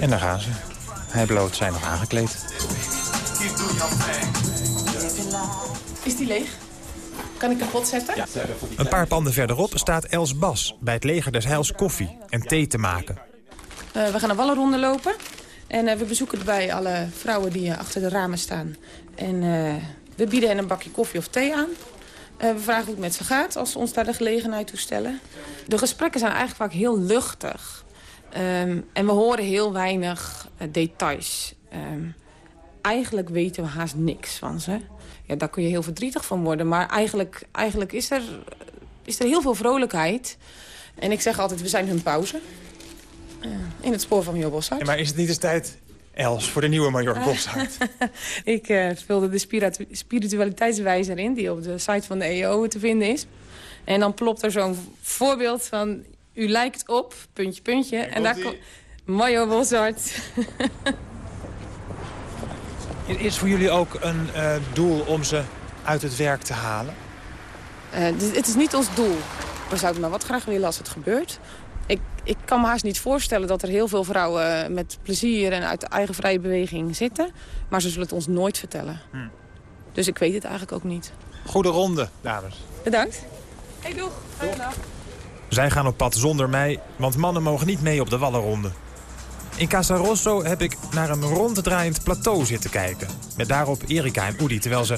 En daar gaan ze. Hij belooft zijn nog aangekleed. Is die leeg? Kan ik kapot zetten? Ja. Een paar panden verderop staat Els Bas bij het leger des Heils koffie en thee te maken. Uh, we gaan een wallenronde lopen. En uh, we bezoeken erbij alle vrouwen die uh, achter de ramen staan. En we bieden hen een bakje koffie of thee aan. We vragen hoe het met ze gaat als ze ons daar de gelegenheid toe stellen. De gesprekken zijn eigenlijk vaak heel luchtig. Um, en we horen heel weinig details. Um, eigenlijk weten we haast niks van ze. Ja, daar kun je heel verdrietig van worden. Maar eigenlijk, eigenlijk is, er, is er heel veel vrolijkheid. En ik zeg altijd, we zijn hun pauze. Uh, in het spoor van Major Boshart. Ja, maar is het niet eens tijd, Els, voor de nieuwe Major Boshart? ik uh, speelde de spiritu spiritualiteitswijzer in... die op de site van de EO te vinden is. En dan plopt er zo'n voorbeeld van... u lijkt op, puntje, puntje. En, en daar komt Major Boshart. is voor jullie ook een uh, doel om ze uit het werk te halen? Uh, het is niet ons doel. We zouden maar wat graag willen als het gebeurt. Ik, kan me haast niet voorstellen dat er heel veel vrouwen met plezier en uit de eigen vrije beweging zitten. Maar ze zullen het ons nooit vertellen. Hm. Dus ik weet het eigenlijk ook niet. Goede ronde, dames. Bedankt. Hey, doeg. Dag. Zij gaan op pad zonder mij, want mannen mogen niet mee op de wallenronde. In Casa Rosso heb ik naar een ronddraaiend plateau zitten kijken. Met daarop Erika en Oedi, terwijl ze...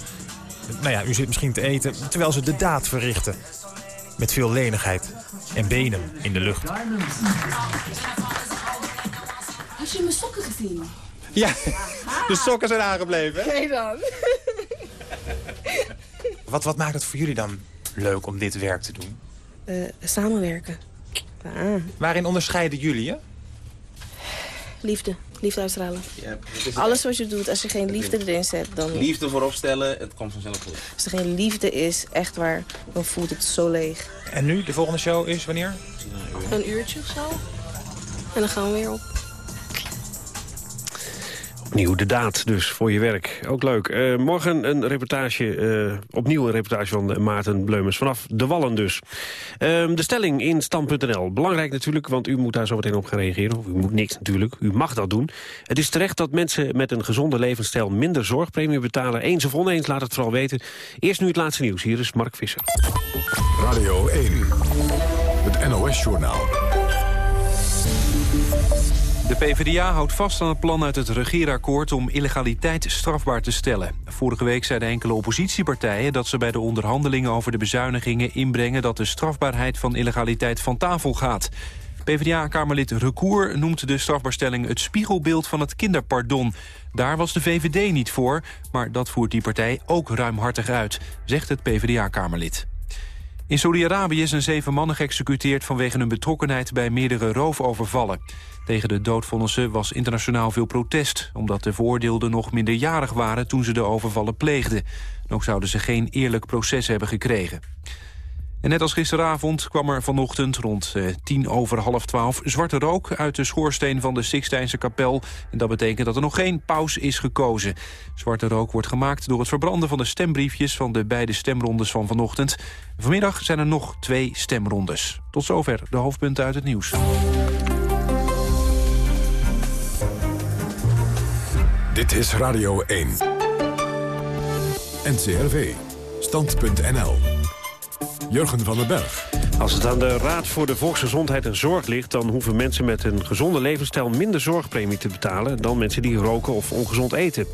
Nou ja, u zit misschien te eten, terwijl ze de daad verrichten. Met veel lenigheid en benen in de lucht. Had je mijn sokken gezien? Ja, de sokken zijn aangebleven. Kijk dan. Wat, wat maakt het voor jullie dan leuk om dit werk te doen? Uh, samenwerken. Ah. Waarin onderscheiden jullie je? Liefde. Liefde uitstralen. Ja, Alles wat je doet, als je geen liefde erin zet, dan... Liefde voorop stellen, het komt vanzelf goed. Als er geen liefde is, echt waar, dan voelt het zo leeg. En nu, de volgende show is wanneer? Een uurtje of zo. En dan gaan we weer op. Opnieuw de daad dus voor je werk. Ook leuk. Uh, morgen een reportage, uh, opnieuw een reportage van Maarten Bleumers. Vanaf De Wallen dus. Uh, de stelling in stand.nl. Belangrijk natuurlijk, want u moet daar zo meteen op gaan reageren. Of u moet niks natuurlijk, u mag dat doen. Het is terecht dat mensen met een gezonde levensstijl... minder zorgpremie betalen. Eens of oneens, laat het vooral weten. Eerst nu het laatste nieuws. Hier is Mark Visser. Radio 1, het NOS-journaal. De PvdA houdt vast aan het plan uit het regeerakkoord om illegaliteit strafbaar te stellen. Vorige week zeiden enkele oppositiepartijen dat ze bij de onderhandelingen over de bezuinigingen inbrengen dat de strafbaarheid van illegaliteit van tafel gaat. PvdA-kamerlid Recour noemt de strafbaarstelling het spiegelbeeld van het kinderpardon. Daar was de VVD niet voor, maar dat voert die partij ook ruimhartig uit, zegt het PvdA-kamerlid. In Saudi-Arabië is een zeven mannen geëxecuteerd vanwege hun betrokkenheid bij meerdere roofovervallen. Tegen de doodvonnissen was internationaal veel protest... omdat de veroordeelden nog minderjarig waren toen ze de overvallen pleegden. En ook zouden ze geen eerlijk proces hebben gekregen. En net als gisteravond kwam er vanochtend rond eh, tien over half twaalf... zwarte rook uit de schoorsteen van de Sixtijnse kapel. En dat betekent dat er nog geen paus is gekozen. Zwarte rook wordt gemaakt door het verbranden van de stembriefjes... van de beide stemrondes van vanochtend. Vanmiddag zijn er nog twee stemrondes. Tot zover de hoofdpunten uit het nieuws. Dit is Radio 1. NCRV. Stand.nl. Jurgen van den Berg. Als het aan de Raad voor de Volksgezondheid en Zorg ligt... dan hoeven mensen met een gezonde levensstijl minder zorgpremie te betalen... dan mensen die roken of ongezond eten.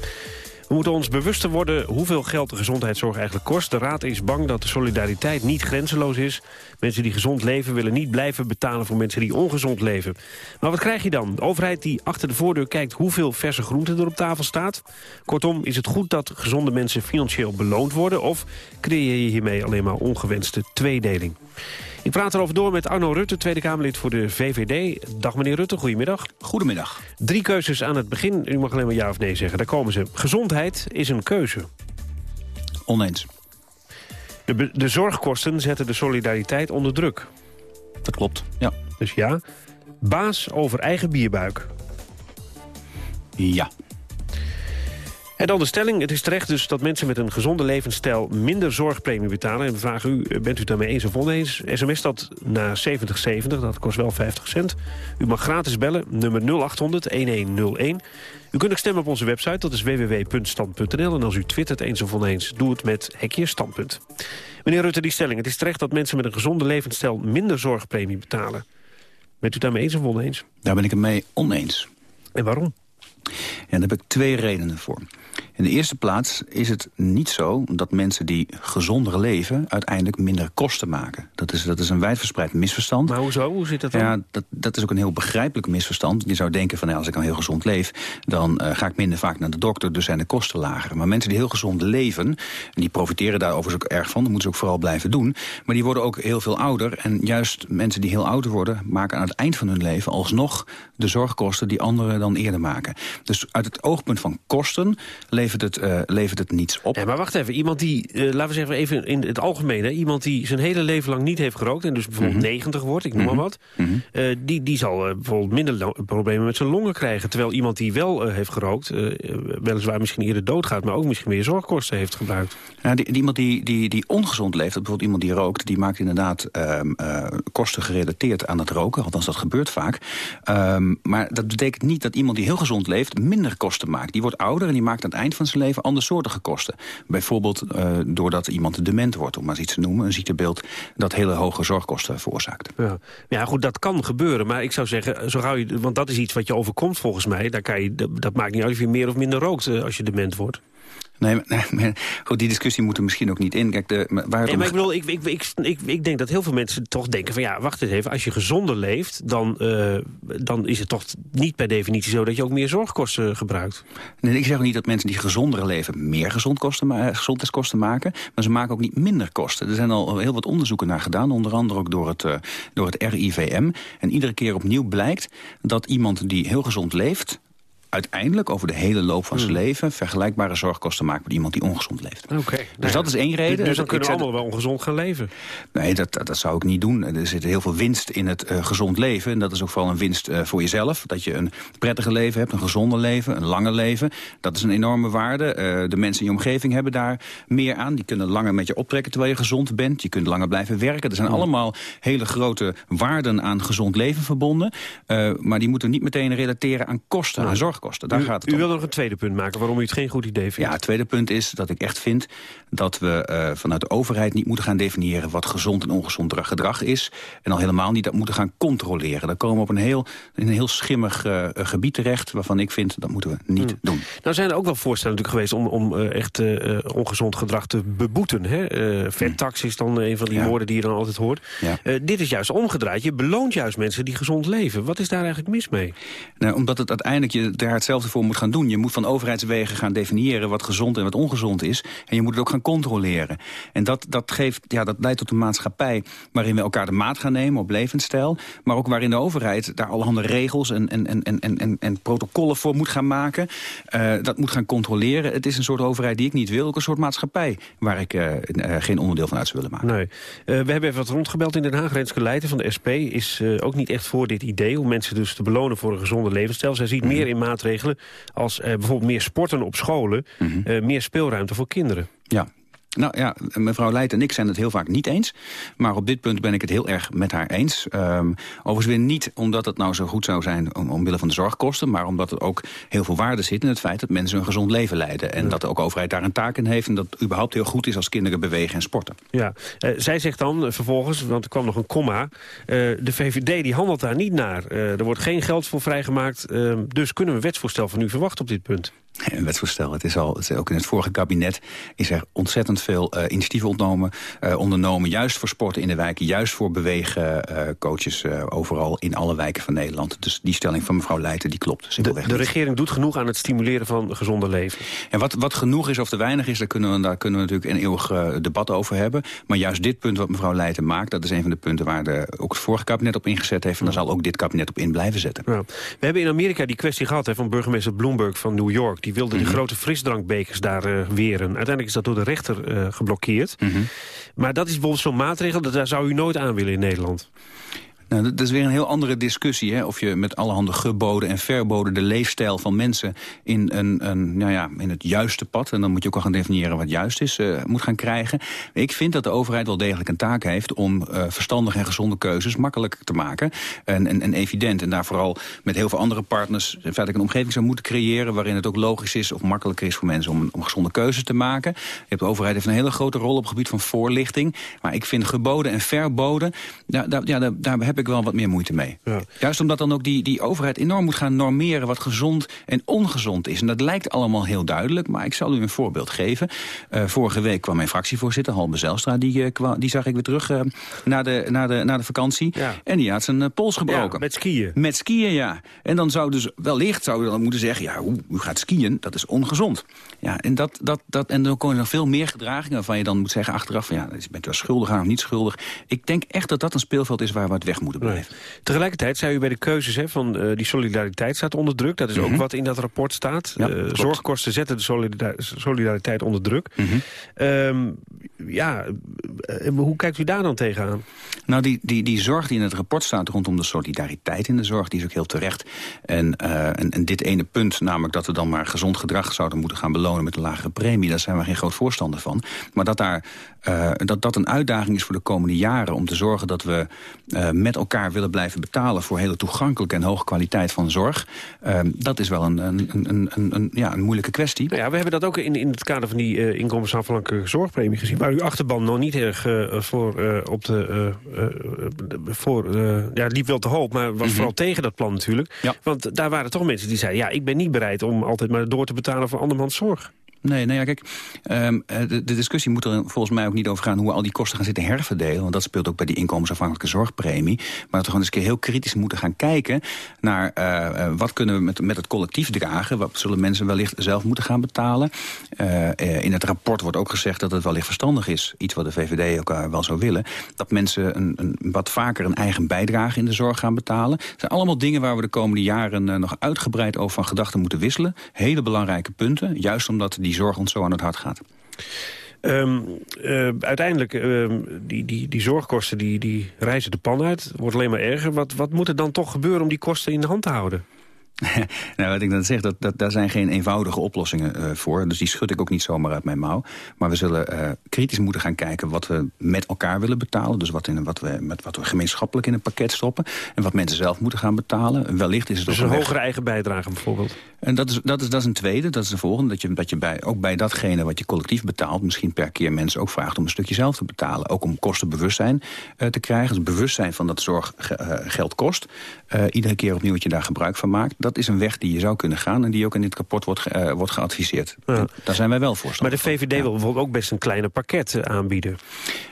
We moeten ons bewuster worden hoeveel geld de gezondheidszorg eigenlijk kost. De Raad is bang dat de solidariteit niet grenzeloos is. Mensen die gezond leven willen niet blijven betalen voor mensen die ongezond leven. Maar wat krijg je dan? De overheid die achter de voordeur kijkt hoeveel verse groenten er op tafel staat. Kortom, is het goed dat gezonde mensen financieel beloond worden... of creëer je hiermee alleen maar ongewenste tweedeling? Ik praat erover door met Arno Rutte, Tweede Kamerlid voor de VVD. Dag meneer Rutte, goedemiddag. Goedemiddag. Drie keuzes aan het begin. U mag alleen maar ja of nee zeggen. Daar komen ze. Gezondheid is een keuze. Oneens. De, de zorgkosten zetten de solidariteit onder druk. Dat klopt, ja. Dus ja. Baas over eigen bierbuik. Ja. En dan de stelling. Het is terecht dus dat mensen met een gezonde levensstijl minder zorgpremie betalen. En we vragen u, bent u het daarmee eens of oneens? SMS dat naar 7070, dat kost wel 50 cent. U mag gratis bellen, nummer 0800-1101. U kunt ook stemmen op onze website, dat is www.stand.nl. En als u twittert eens of oneens, doe het met hekje standpunt. Meneer Rutte, die stelling. Het is terecht dat mensen met een gezonde levensstijl minder zorgpremie betalen. Bent u daarmee eens of oneens? Daar ben ik het mee oneens. En waarom? En daar heb ik twee redenen voor. In de eerste plaats is het niet zo dat mensen die gezonder leven... uiteindelijk minder kosten maken. Dat is, dat is een wijdverspreid misverstand. Maar hoezo? Hoe zit dat dan? Ja, dat, dat is ook een heel begrijpelijk misverstand. Je zou denken van ja, als ik dan heel gezond leef... dan eh, ga ik minder vaak naar de dokter, dus zijn de kosten lager. Maar mensen die heel gezond leven, en die profiteren daar overigens ook erg van... dat moeten ze ook vooral blijven doen. Maar die worden ook heel veel ouder. En juist mensen die heel oud worden... maken aan het eind van hun leven alsnog de zorgkosten... die anderen dan eerder maken. Dus uit het oogpunt van kosten levert het, uh, levert het niets op. Ja, maar wacht even, iemand die, uh, laten we zeggen even in het algemeen... Hè, iemand die zijn hele leven lang niet heeft gerookt... en dus bijvoorbeeld Mhm. 90 wordt, ik noem maar wat... Uh, die, die zal bijvoorbeeld minder problemen met zijn longen krijgen. Terwijl iemand die wel heeft gerookt... weliswaar misschien eerder doodgaat... maar ook misschien meer zorgkosten heeft gebruikt. Ja, die, die iemand die, die, die ongezond leeft, bijvoorbeeld iemand die rookt... die maakt inderdaad um, kosten gerelateerd aan het roken. Althans, dat gebeurt vaak. Um, maar dat betekent niet dat iemand die heel gezond leeft... minder kosten maakt. Die wordt ouder en die maakt aan het eind van zijn leven... andersoortige kosten. Bijvoorbeeld doordat iemand dement wordt, om maar iets te noemen. Een ziektebeeld dat hele hoge zorgkosten veroorzaakt. Ja. ja, goed, dat kan gebeuren. Maar ik zou zeggen, zo gauw je, want dat is iets wat je overkomt volgens mij. Daar kan je, dat maakt niet uit of je meer of minder rookt uh, als je dement wordt. Nee, maar, nee, goed, die discussie moet er misschien ook niet in. Kijk, de, waar nee, maar ik bedoel, ik, ik, ik, ik, ik denk dat heel veel mensen toch denken van... ja, wacht eens even, als je gezonder leeft... dan, uh, dan is het toch niet per definitie zo dat je ook meer zorgkosten gebruikt. Nee, ik zeg ook niet dat mensen die gezonder leven... meer gezondkosten, gezondheidskosten maken... maar ze maken ook niet minder kosten. Er zijn al heel wat onderzoeken naar gedaan... onder andere ook door het, uh, door het RIVM. En iedere keer opnieuw blijkt dat iemand die heel gezond leeft uiteindelijk over de hele loop van zijn hmm. leven... vergelijkbare zorgkosten maakt met iemand die ongezond leeft. Oké. Okay. Dus nou, dat is één reden. Dus dan kunnen we allemaal wel ongezond gaan leven? Nee, dat, dat, zou ik niet doen. Er zit heel veel winst in het uh, gezond leven. En dat is ook vooral een winst uh, voor jezelf. Dat je een prettige leven hebt, een gezonder leven, een lange leven. Dat is een enorme waarde. Uh, de mensen in je omgeving hebben daar meer aan. Die kunnen langer met je optrekken terwijl je gezond bent. Je kunt langer blijven werken. Er zijn hmm. allemaal hele grote waarden aan gezond leven verbonden. maar die moeten niet meteen relateren aan kosten, aan zorg kosten. Daar u, gaat het u om. wil nog een tweede punt maken waarom u het geen goed idee vindt. Ja, het tweede punt is dat ik echt vind dat we uh, vanuit de overheid niet moeten gaan definiëren wat gezond en ongezond gedrag is. En al helemaal niet dat moeten gaan controleren. Dan komen we op een heel, een heel schimmig uh, gebied terecht waarvan ik vind dat moeten we niet hmm. doen. Nou zijn er ook wel voorstellen natuurlijk geweest om, om uh, echt ongezond gedrag te beboeten. Hè? vettax is dan een van die ja. woorden die je dan altijd hoort. Ja. dit is juist omgedraaid. Je beloont juist mensen die gezond leven. Wat is daar eigenlijk mis mee? Nou, omdat het uiteindelijk je daar hetzelfde voor moet gaan doen. Je moet van overheidswegen gaan definiëren wat gezond en wat ongezond is. En je moet het ook gaan controleren. En dat, dat, geeft, ja, dat leidt tot een maatschappij waarin we elkaar de maat gaan nemen op levensstijl. Maar ook waarin de overheid daar allerhande regels en, en, en, en, en, en protocollen voor moet gaan maken. Uh, dat moet gaan controleren. Het is een soort overheid die ik niet wil. Ook een soort maatschappij waar ik uh, uh, geen onderdeel van uit zou willen maken. Nee. we hebben even wat rondgebeld in Den Haag. Renske Leijten van de SP is ook niet echt voor dit idee... om mensen dus te belonen voor een gezonde levensstijl. Zij ziet mm -hmm. meer in maatregelen als bijvoorbeeld meer sporten op scholen... Mm -hmm. uh, meer speelruimte voor kinderen. Ja, nou ja, mevrouw Leijt en ik zijn het heel vaak niet eens. Maar op dit punt ben ik het heel erg met haar eens. Um, overigens weer niet omdat het nou zo goed zou zijn om, omwille van de zorgkosten... maar omdat er ook heel veel waarde zit in het feit dat mensen een gezond leven leiden. En ja. dat de ook overheid daar een taak in heeft... en dat het überhaupt heel goed is als kinderen bewegen en sporten. Ja, uh, zij zegt dan vervolgens, want er kwam nog een komma... Uh, de VVD die handelt daar niet naar. er wordt geen geld voor vrijgemaakt. ehm, dus kunnen we een wetsvoorstel van u verwachten op dit punt? Een wetsvoorstel. Het is al, het is ook in het vorige kabinet is er ontzettend veel uh, initiatieven ontnomen, uh, ondernomen. Juist voor sporten in de wijken, juist voor bewegen uh, coaches overal in alle wijken van Nederland. Dus die stelling van mevrouw Leijten, die klopt. De, de regering doet genoeg aan het stimuleren van gezonde leven. En wat, wat genoeg is of te weinig is, daar kunnen we, daar kunnen we natuurlijk een eeuwig debat over hebben. Maar juist dit punt wat mevrouw Leijten maakt, dat is een van de punten waar de, ook het vorige kabinet op ingezet heeft. En daar zal ook dit kabinet op in blijven zetten. Ja. We hebben in Amerika die kwestie gehad hè, van burgemeester Bloomberg van New York. Die wilde mm -hmm. die grote frisdrankbekers daar uh, weren. Uiteindelijk is dat door de rechter geblokkeerd. Mm -hmm. Maar dat is bijvoorbeeld zo'n maatregel, dat daar zou u nooit aan willen in Nederland. Nou, dat is weer een heel andere discussie. Hè? Of je met allerhande geboden en verboden de leefstijl van mensen in, een, een, nou ja, in het juiste pad, en dan moet je ook al gaan definiëren wat juist is, uh, moet gaan krijgen. Ik vind dat de overheid wel degelijk een taak heeft om uh, verstandige en gezonde keuzes makkelijker te maken en, en, en evident. En daar vooral met heel veel andere partners feitelijk een omgeving zou moeten creëren waarin het ook logisch is of makkelijker is voor mensen om, om gezonde keuzes te maken. Je hebt de overheid heeft een hele grote rol op het gebied van voorlichting. Maar ik vind geboden en verboden, daar, ja, daar, daar ik wel wat meer moeite mee. Juist omdat dan ook die, die overheid enorm moet gaan normeren... wat gezond en ongezond is. En dat lijkt allemaal heel duidelijk, maar ik zal u een voorbeeld geven. Uh, vorige week kwam mijn fractievoorzitter, Halbe Zelstra... die, uh, kwa, die zag ik weer terug uh, na, de, na, de, na de vakantie. En die had zijn pols gebroken. Ja, met skiën. Met skiën, ja. En dan zou dus wellicht zou dan moeten zeggen... ja, hoe, u gaat skiën, dat is ongezond. Ja, en, dat, dat, dat, en dan komen er nog veel meer gedragingen... waarvan je dan moet zeggen achteraf... van ja, je bent wel schuldig aan of niet schuldig. Ik denk echt dat dat een speelveld is waar we het weg moeten blijven. Nee. Tegelijkertijd zei u bij de keuzes hè, van uh, die solidariteit staat onder druk. Dat is mm -hmm. ook wat in dat rapport staat. Ja, uh, zorgkosten zetten de solidar solidariteit onder druk. Mm -hmm. um, ja, uh, hoe kijkt u daar dan tegenaan? Nou, die, die, die zorg die in het rapport staat rondom de solidariteit in de zorg... die is ook heel terecht. En, en, en dit ene punt, namelijk dat we dan maar gezond gedrag zouden moeten gaan belonen... met een lagere premie, daar zijn we geen groot voorstander van. Maar dat daar dat dat een uitdaging is voor de komende jaren... om te zorgen dat we met elkaar willen blijven betalen... voor hele toegankelijke en hoge kwaliteit van zorg. Uh, dat is wel een, een, een, een, een, ja, een moeilijke kwestie. Nou ja, we hebben dat ook in, in het kader van die uh, inkomensafhankelijke zorgpremie gezien... waar uw achterban nog niet erg voor op de... voor, ja, liep wel te hoop, maar was mm -hmm. vooral tegen dat plan natuurlijk. Ja. Want daar waren toch mensen die zeiden... ja, ik ben niet bereid om altijd maar door te betalen voor andermans zorg. Nee, ja, kijk, um, de, de, discussie moet er volgens mij ook niet over gaan... hoe we al die kosten gaan zitten herverdelen. Want dat speelt ook bij die inkomensafhankelijke zorgpremie. Maar dat we gewoon eens een keer heel kritisch moeten gaan kijken... naar uh, wat kunnen we met, met het collectief dragen. Wat zullen mensen wellicht zelf moeten gaan betalen. In het rapport wordt ook gezegd dat het wellicht verstandig is... iets wat de VVD ook wel zou willen... dat mensen een, een, wat vaker een eigen bijdrage in de zorg gaan betalen. Het zijn allemaal dingen waar we de komende jaren... nog uitgebreid over van gedachten moeten wisselen. Hele belangrijke punten, juist omdat die die zorg ons zo aan het hart gaat. Um, uh, uiteindelijk, uh, die, die, die zorgkosten die, die reizen de pan uit. wordt alleen maar erger. Wat, wat moet er dan toch gebeuren om die kosten in de hand te houden? nou, wat ik dan zeg, dat, dat, daar zijn geen eenvoudige oplossingen uh, voor. Dus die schud ik ook niet zomaar uit mijn mouw. Maar we zullen uh, kritisch moeten gaan kijken wat we met elkaar willen betalen. Dus wat, in, wat, we, met, wat we gemeenschappelijk in een pakket stoppen. En wat mensen zelf moeten gaan betalen. Wellicht is het dus een hogere eigen bijdrage bijvoorbeeld? En dat is, dat, is, dat is een tweede, dat is de volgende. Dat je, dat je bij, ook bij datgene wat je collectief betaalt... misschien per keer mensen ook vraagt om een stukje zelf te betalen. Ook om kostenbewustzijn uh, te krijgen. Dus bewustzijn van dat zorg geld kost. iedere keer opnieuw wat je daar gebruik van maakt. Dat is een weg die je zou kunnen gaan... en die ook in dit rapport wordt, ge, uh, wordt geadviseerd. Ja. Daar zijn wij wel voor. Maar de VVD ja. wil bijvoorbeeld ook best een kleine pakket uh, aanbieden.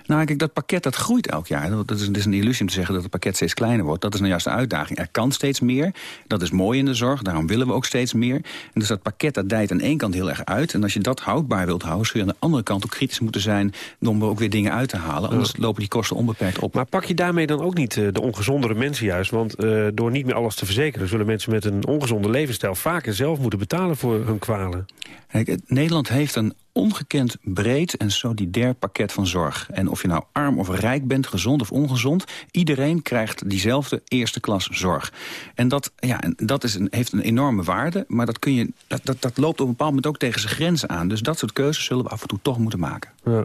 Nou, kijk, dat pakket dat groeit elk jaar. Dat is, dat is een illusie om te zeggen dat het pakket steeds kleiner wordt. Dat is nou juist de uitdaging. Er kan steeds meer. Dat is mooi in de zorg. Daarom willen we ook steeds meer. En dus dat pakket dat dijt aan één kant heel erg uit. En als je dat houdbaar wilt houden... zul je aan de andere kant ook kritisch moeten zijn... om er ook weer dingen uit te halen. Anders ja. lopen die kosten onbeperkt op. Maar pak je daarmee dan ook niet uh, de ongezondere mensen juist? Want uh, door niet meer alles te verzekeren... zullen mensen met een ongezonde levensstijl vaker zelf moeten betalen voor hun kwalen. Kijk, Nederland heeft een ongekend breed en solidair pakket van zorg. En of je nou arm of rijk bent, gezond of ongezond... iedereen krijgt diezelfde eerste klas zorg. En dat, ja, dat is een, heeft een enorme waarde, maar dat, kun je, dat, dat, dat loopt op een bepaald moment ook tegen zijn grenzen aan. Dus dat soort keuzes zullen we af en toe toch moeten maken. Ja.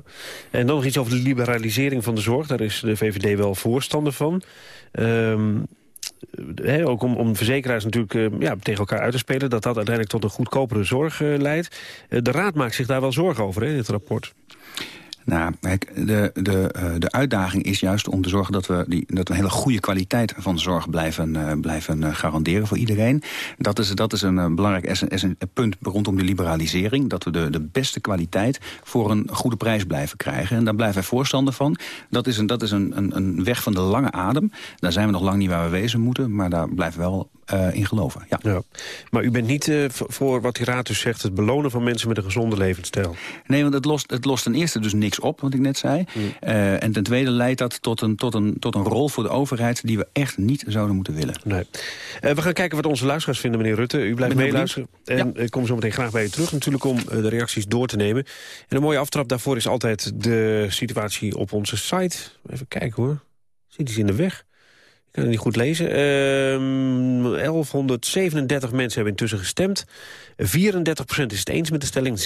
En dan nog iets over de liberalisering van de zorg. Daar is de VVD wel voorstander van. Um, Ook om, om verzekeraars natuurlijk uh, ja, tegen elkaar uit te spelen... dat dat uiteindelijk tot een goedkopere zorg uh, leidt. Uh, de Raad maakt zich daar wel zorgen over, in het rapport. Nou, kijk, de, de, de uitdaging is juist om te zorgen dat we, die, dat we een hele goede kwaliteit van zorg blijven, uh, blijven garanderen voor iedereen. Dat is, dat is een belangrijk punt rondom de liberalisering. Dat we de, de beste kwaliteit voor een goede prijs blijven krijgen. En daar blijven wij voorstander van. Dat is, een, dat is een, een, een weg van de lange adem. Daar zijn we nog lang niet waar we wezen moeten. Maar daar we wel uh, in geloven. Ja. ja. Maar u bent niet uh, voor wat die raad dus zegt... het belonen van mensen met een gezonde levensstijl? Nee, want het lost, het lost ten eerste dus niks op, wat ik net zei. Mm. Uh, en ten tweede leidt dat tot een, tot, een, tot een rol voor de overheid... die we echt niet zouden moeten willen. Nee. we gaan kijken wat onze luisteraars vinden, meneer Rutte. U blijft meeluisteren. En ja. ik kom zo meteen graag bij u terug natuurlijk... om de reacties door te nemen. En een mooie aftrap daarvoor is altijd de situatie op onze site. Even kijken hoor. Zit iets in de weg? Ik kan het niet goed lezen. Uh, 1137 mensen hebben intussen gestemd. 34% is het eens met de stelling,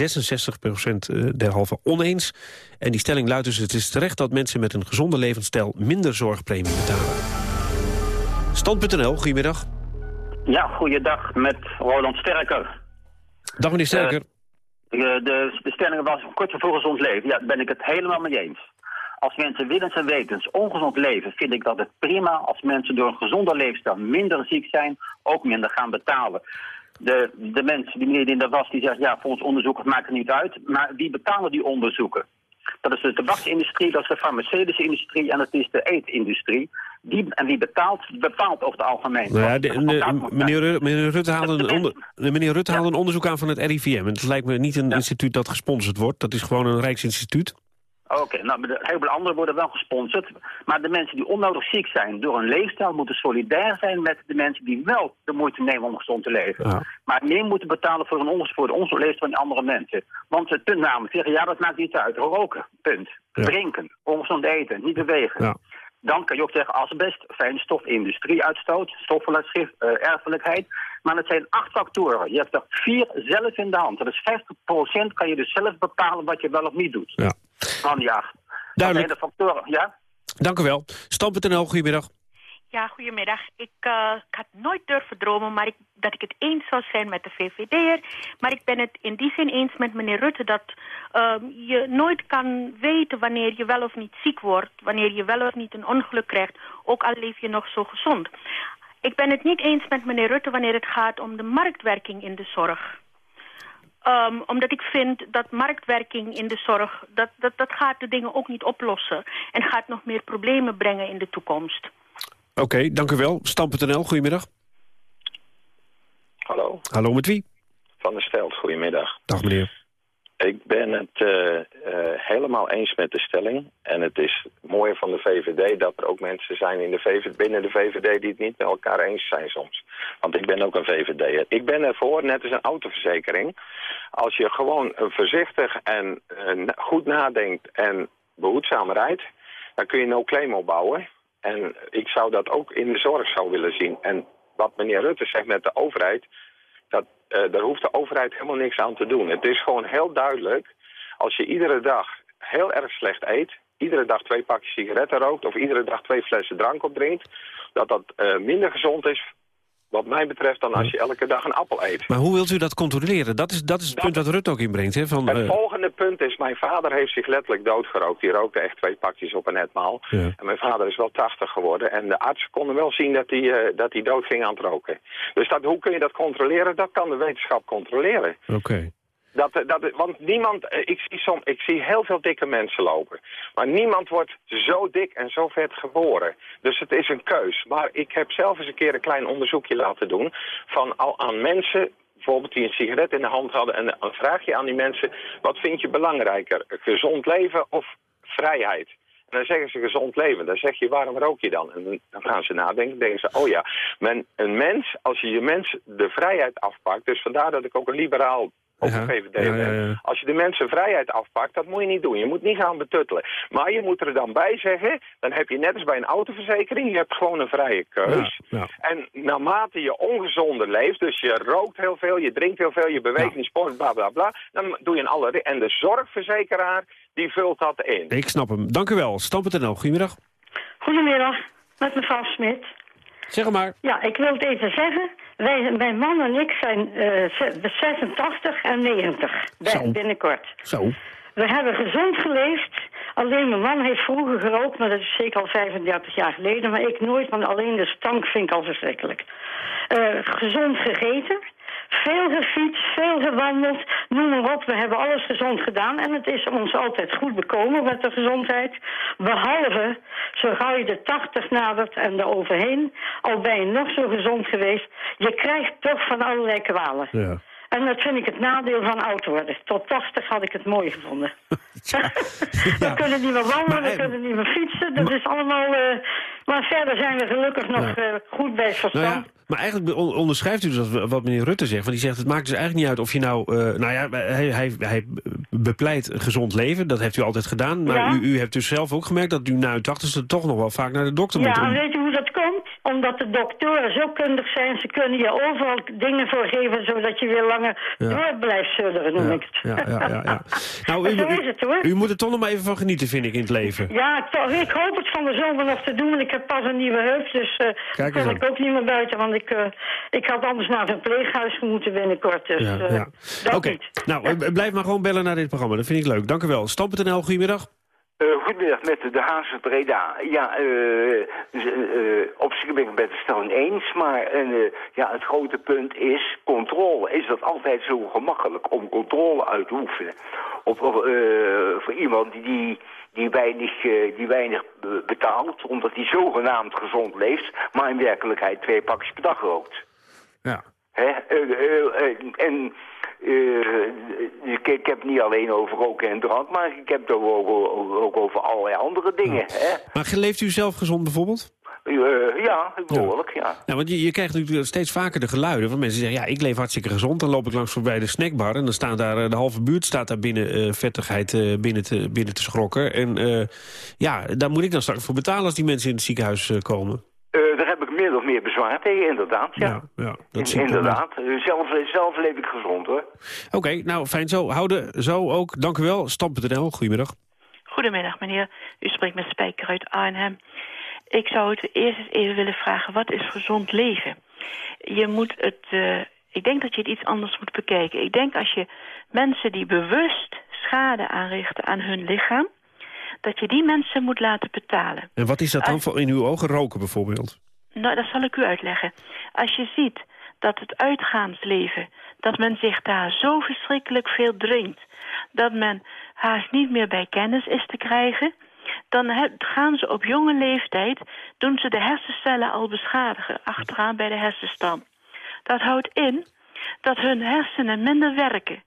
66% derhalve oneens. En die stelling luidt dus, het is terecht dat mensen met een gezonde levensstijl minder zorgpremie betalen. Stand.nl, goedemiddag. Ja, goeiedag met Roland Sterker. Dag meneer Sterker. Uh, de, de stelling was kort vervolgens ons leven. Ja, daar ben ik het helemaal mee eens. Als mensen willens en wetens ongezond leven, vind ik dat het prima als mensen door een gezonde leefstijl minder ziek zijn, ook minder gaan betalen. De, de mensen, die meneer die in de was, die zegt, ja, voor ons onderzoek, het maakt er niet uit. Maar wie betalen die onderzoeken? Dat is de tabaksindustrie, dat is de farmaceutische industrie en dat is de eetindustrie. Die, en wie betaalt, bepaalt over het algemeen. Nou ja, de- er meneer, meneer Rutte haalde een, onder, de meneer Rutte haalde een onderzoek aan van het RIVM. En het lijkt me niet een instituut dat gesponsord wordt. Dat is gewoon een Rijksinstituut. Oké, nou, heel veel anderen worden wel gesponsord. Maar de mensen die onnodig ziek zijn door hun leefstijl moeten solidair zijn met de mensen die wel de moeite nemen om gezond te leven. Ja. Maar meer moeten betalen voor, een onders, voor de leefstijl van andere mensen. Want het punt namelijk zeggen, ja dat maakt niet uit. Roken, punt. Ja. Drinken, ongezond eten, niet bewegen. Ja. Dan kan je ook zeggen asbest, fijnstof, industrieuitstoot, stoffelijkheid, eh erfelijkheid. Maar dat zijn acht factoren. Je hebt er vier zelf in de hand. Dat is 50% kan je dus zelf bepalen wat je wel of niet doet. Ja. Van acht. Duidelijk. Dat zijn de factoren, ja? Dank u wel. Stam.nl, goedemiddag. Ja, goedemiddag. Ik, eh, ik had nooit durven dromen maar ik, dat ik het eens zou zijn met de VVD'er. Maar ik ben het in die zin eens met meneer Rutte... dat ehm, je nooit kan weten wanneer je wel of niet ziek wordt... wanneer je wel of niet een ongeluk krijgt... ook al leef je nog zo gezond. Ik ben het niet eens met meneer Rutte wanneer het gaat om de marktwerking in de zorg. Ehm, omdat ik vind dat marktwerking in de zorg... Dat, dat, dat gaat de dingen ook niet oplossen... en gaat nog meer problemen brengen in de toekomst. Oké, dank u wel. Stam.nl, goedemiddag. Hallo, Hallo, met wie? Van der Stelt, goedemiddag. Dag meneer. Ik ben het eh, eh, helemaal eens met de stelling. En het is mooie van de VVD dat er ook mensen zijn in de VVD, binnen de VVD die het niet met elkaar eens zijn soms. Want ik ben ook een VVD'er. Ik ben ervoor, net als een autoverzekering, als je gewoon voorzichtig en eh, goed nadenkt en behoedzaam rijdt, dan kun je no claim opbouwen. En ik zou dat ook in de zorg zou willen zien. En wat meneer Rutte zegt met de overheid, dat, eh, daar hoeft de overheid helemaal niks aan te doen. Het is gewoon heel duidelijk, als je iedere dag heel erg slecht eet, iedere dag twee pakjes sigaretten rookt of iedere dag twee flessen drank opdrinkt, dat dat eh, minder gezond is, wat mij betreft, dan als je elke dag een appel eet. Maar hoe wilt u dat controleren? Dat is, dat is het punt dat Rutte ook inbrengt. Hè? Van, Het eh, volgende punt is, mijn vader heeft zich letterlijk doodgerookt. Die rookte echt twee pakjes op een etmaal. Ja. En mijn vader is wel 80 geworden. En de artsen konden wel zien dat hij, eh, dat hij dood ging aan het roken. Dus dat, hoe kun je dat controleren? Dat kan de wetenschap controleren. Oké. Dat, dat, want niemand, eh, ik zie, som, ik zie heel veel dikke mensen lopen. Maar niemand wordt zo dik en zo vet geboren. Dus het is een keus. Maar ik heb zelf eens een keer een klein onderzoekje laten doen... van al aan mensen bijvoorbeeld die een sigaret in de hand hadden... en dan vraag je aan die mensen, wat vind je belangrijker? Gezond leven of vrijheid? En dan zeggen ze gezond leven. Dan zeg je, waarom rook je dan? En dan- dan gaan ze nadenken. denken ze, oh ja, men, een mens, als je je mens de vrijheid afpakt... dus vandaar dat ik ook een liberaal ook een VVD ja, ben. ja, ja. Als je de mensen vrijheid afpakt, dat moet je niet doen. Je moet niet gaan betuttelen. Maar je moet er dan bij zeggen, dan heb je net als bij een autoverzekering... je hebt gewoon een vrije keus. Ja, En naarmate je ongezonder leeft, dus je rookt heel veel, je drinkt heel veel... je beweegt niet sport, bla bla bla, dan doe je een alle... En de zorgverzekeraar, die vult dat in. Ik snap hem. Dank u wel. Stam.nl, goedemiddag. Goedemiddag, met mevrouw Smit. Zeg maar. Ja, ik wil het even zeggen. Wij, mijn man en ik zijn eh, ze- 86 en 90 bij- Zo. binnenkort. Zo. We hebben gezond geleefd. Alleen mijn man heeft vroeger gerookt, maar dat is zeker al 35 jaar geleden. Maar ik nooit, want alleen de stank vind ik al verschrikkelijk. Eh, gezond gegeten. Veel gefietst, veel gewandeld, noem maar op. We hebben alles gezond gedaan en het is ons altijd goed bekomen met de gezondheid. Behalve, zo gauw je de 80 nadert en eroverheen, al ben je nog zo gezond geweest, je krijgt toch van allerlei kwalen. Ja. En dat vind ik het nadeel van oud worden. Tot 80 had ik het mooi gevonden. we kunnen niet meer wandelen, we kunnen niet meer fietsen. Dat is allemaal... eh, maar verder zijn we gelukkig nog eh, goed bij verstand. Nou ja, maar eigenlijk on- onderschrijft u dus wat- meneer Rutte zegt. Want die zegt, het maakt dus eigenlijk niet uit of je nou... eh, nou ja, hij, hij, hij bepleit een gezond leven. Dat heeft u altijd gedaan. Maar u, u hebt dus zelf ook gemerkt dat u na uw tachtigste toch nog wel vaak naar de dokter moet. Ja, om- weet je hoe dat komt? Omdat de doktoren zo kundig zijn. Ze kunnen je overal dingen voor geven... zodat je weer langer Ja. door blijft sudderen, noem ik het. Ja, ja, ja, ja. Nou, u, Zo is het, hoor. u moet er toch nog maar even van genieten, vind ik, in het leven. Ja, toch, ik hoop het van de zomer nog te doen. Ik heb pas een nieuwe heup, dus kon eens ik ook niet meer buiten. Want ik, eh, ik had anders naar een verpleeghuis moeten binnenkort. Dus eh, ja. dat Oké, niet. nou, blijf maar gewoon bellen naar dit programma. Dat vind ik leuk. Dank u wel. Stam.nl, goedemiddag. Uh, goedemiddag, met de Haagse Breda. Ja, uh, uh, op zich ben ik met de stelling eens, maar ja, het grote punt is controle. Is dat altijd zo gemakkelijk om controle uit te oefenen? Op, voor iemand die, die weinig, die weinig betaalt, omdat hij zogenaamd gezond leeft, maar in werkelijkheid twee pakjes per dag rookt. Ja. Hè? en uh, ik, ik, heb niet alleen over roken en drank, maar ik heb het ook, ook, over allerlei andere dingen. Hè? Maar leeft u zelf gezond bijvoorbeeld? Uh, ja, behoorlijk, ja. ja. want je, je krijgt natuurlijk steeds vaker de geluiden van mensen die zeggen... ja, ik leef hartstikke gezond, dan loop ik langs voorbij de snackbar... en dan staat daar, de halve buurt staat daar binnen uh, vettigheid uh, binnen, te, binnen te schrokken. En ja, daar moet ik dan straks voor betalen als die mensen in het ziekenhuis komen. Heb ik meer of meer bezwaar tegen, inderdaad. Ja, ja, ja dat inderdaad. Zelf, zelf leef ik gezond, hoor. Oké, nou, fijn zo. Houden zo ook. Dank u wel. Stam.nl, goedemiddag. Goedemiddag, meneer. U spreekt met Spijker uit Arnhem. Ik zou het eerst eens even willen vragen, wat is gezond leven? Je moet het... Uh, ik denk dat je het iets anders moet bekijken. Ik denk als je mensen die bewust schade aanrichten aan hun lichaam... dat je die mensen moet laten betalen. En wat is dat dan voor in uw ogen? Roken bijvoorbeeld? Nou, dat zal ik u uitleggen. Als je ziet dat het uitgaansleven, dat men zich daar zo verschrikkelijk veel drinkt... dat men haast niet meer bij kennis is te krijgen... dan gaan ze op jonge leeftijd, doen ze de hersencellen al beschadigen... achteraan bij de hersenstam. Dat houdt in dat hun hersenen minder werken.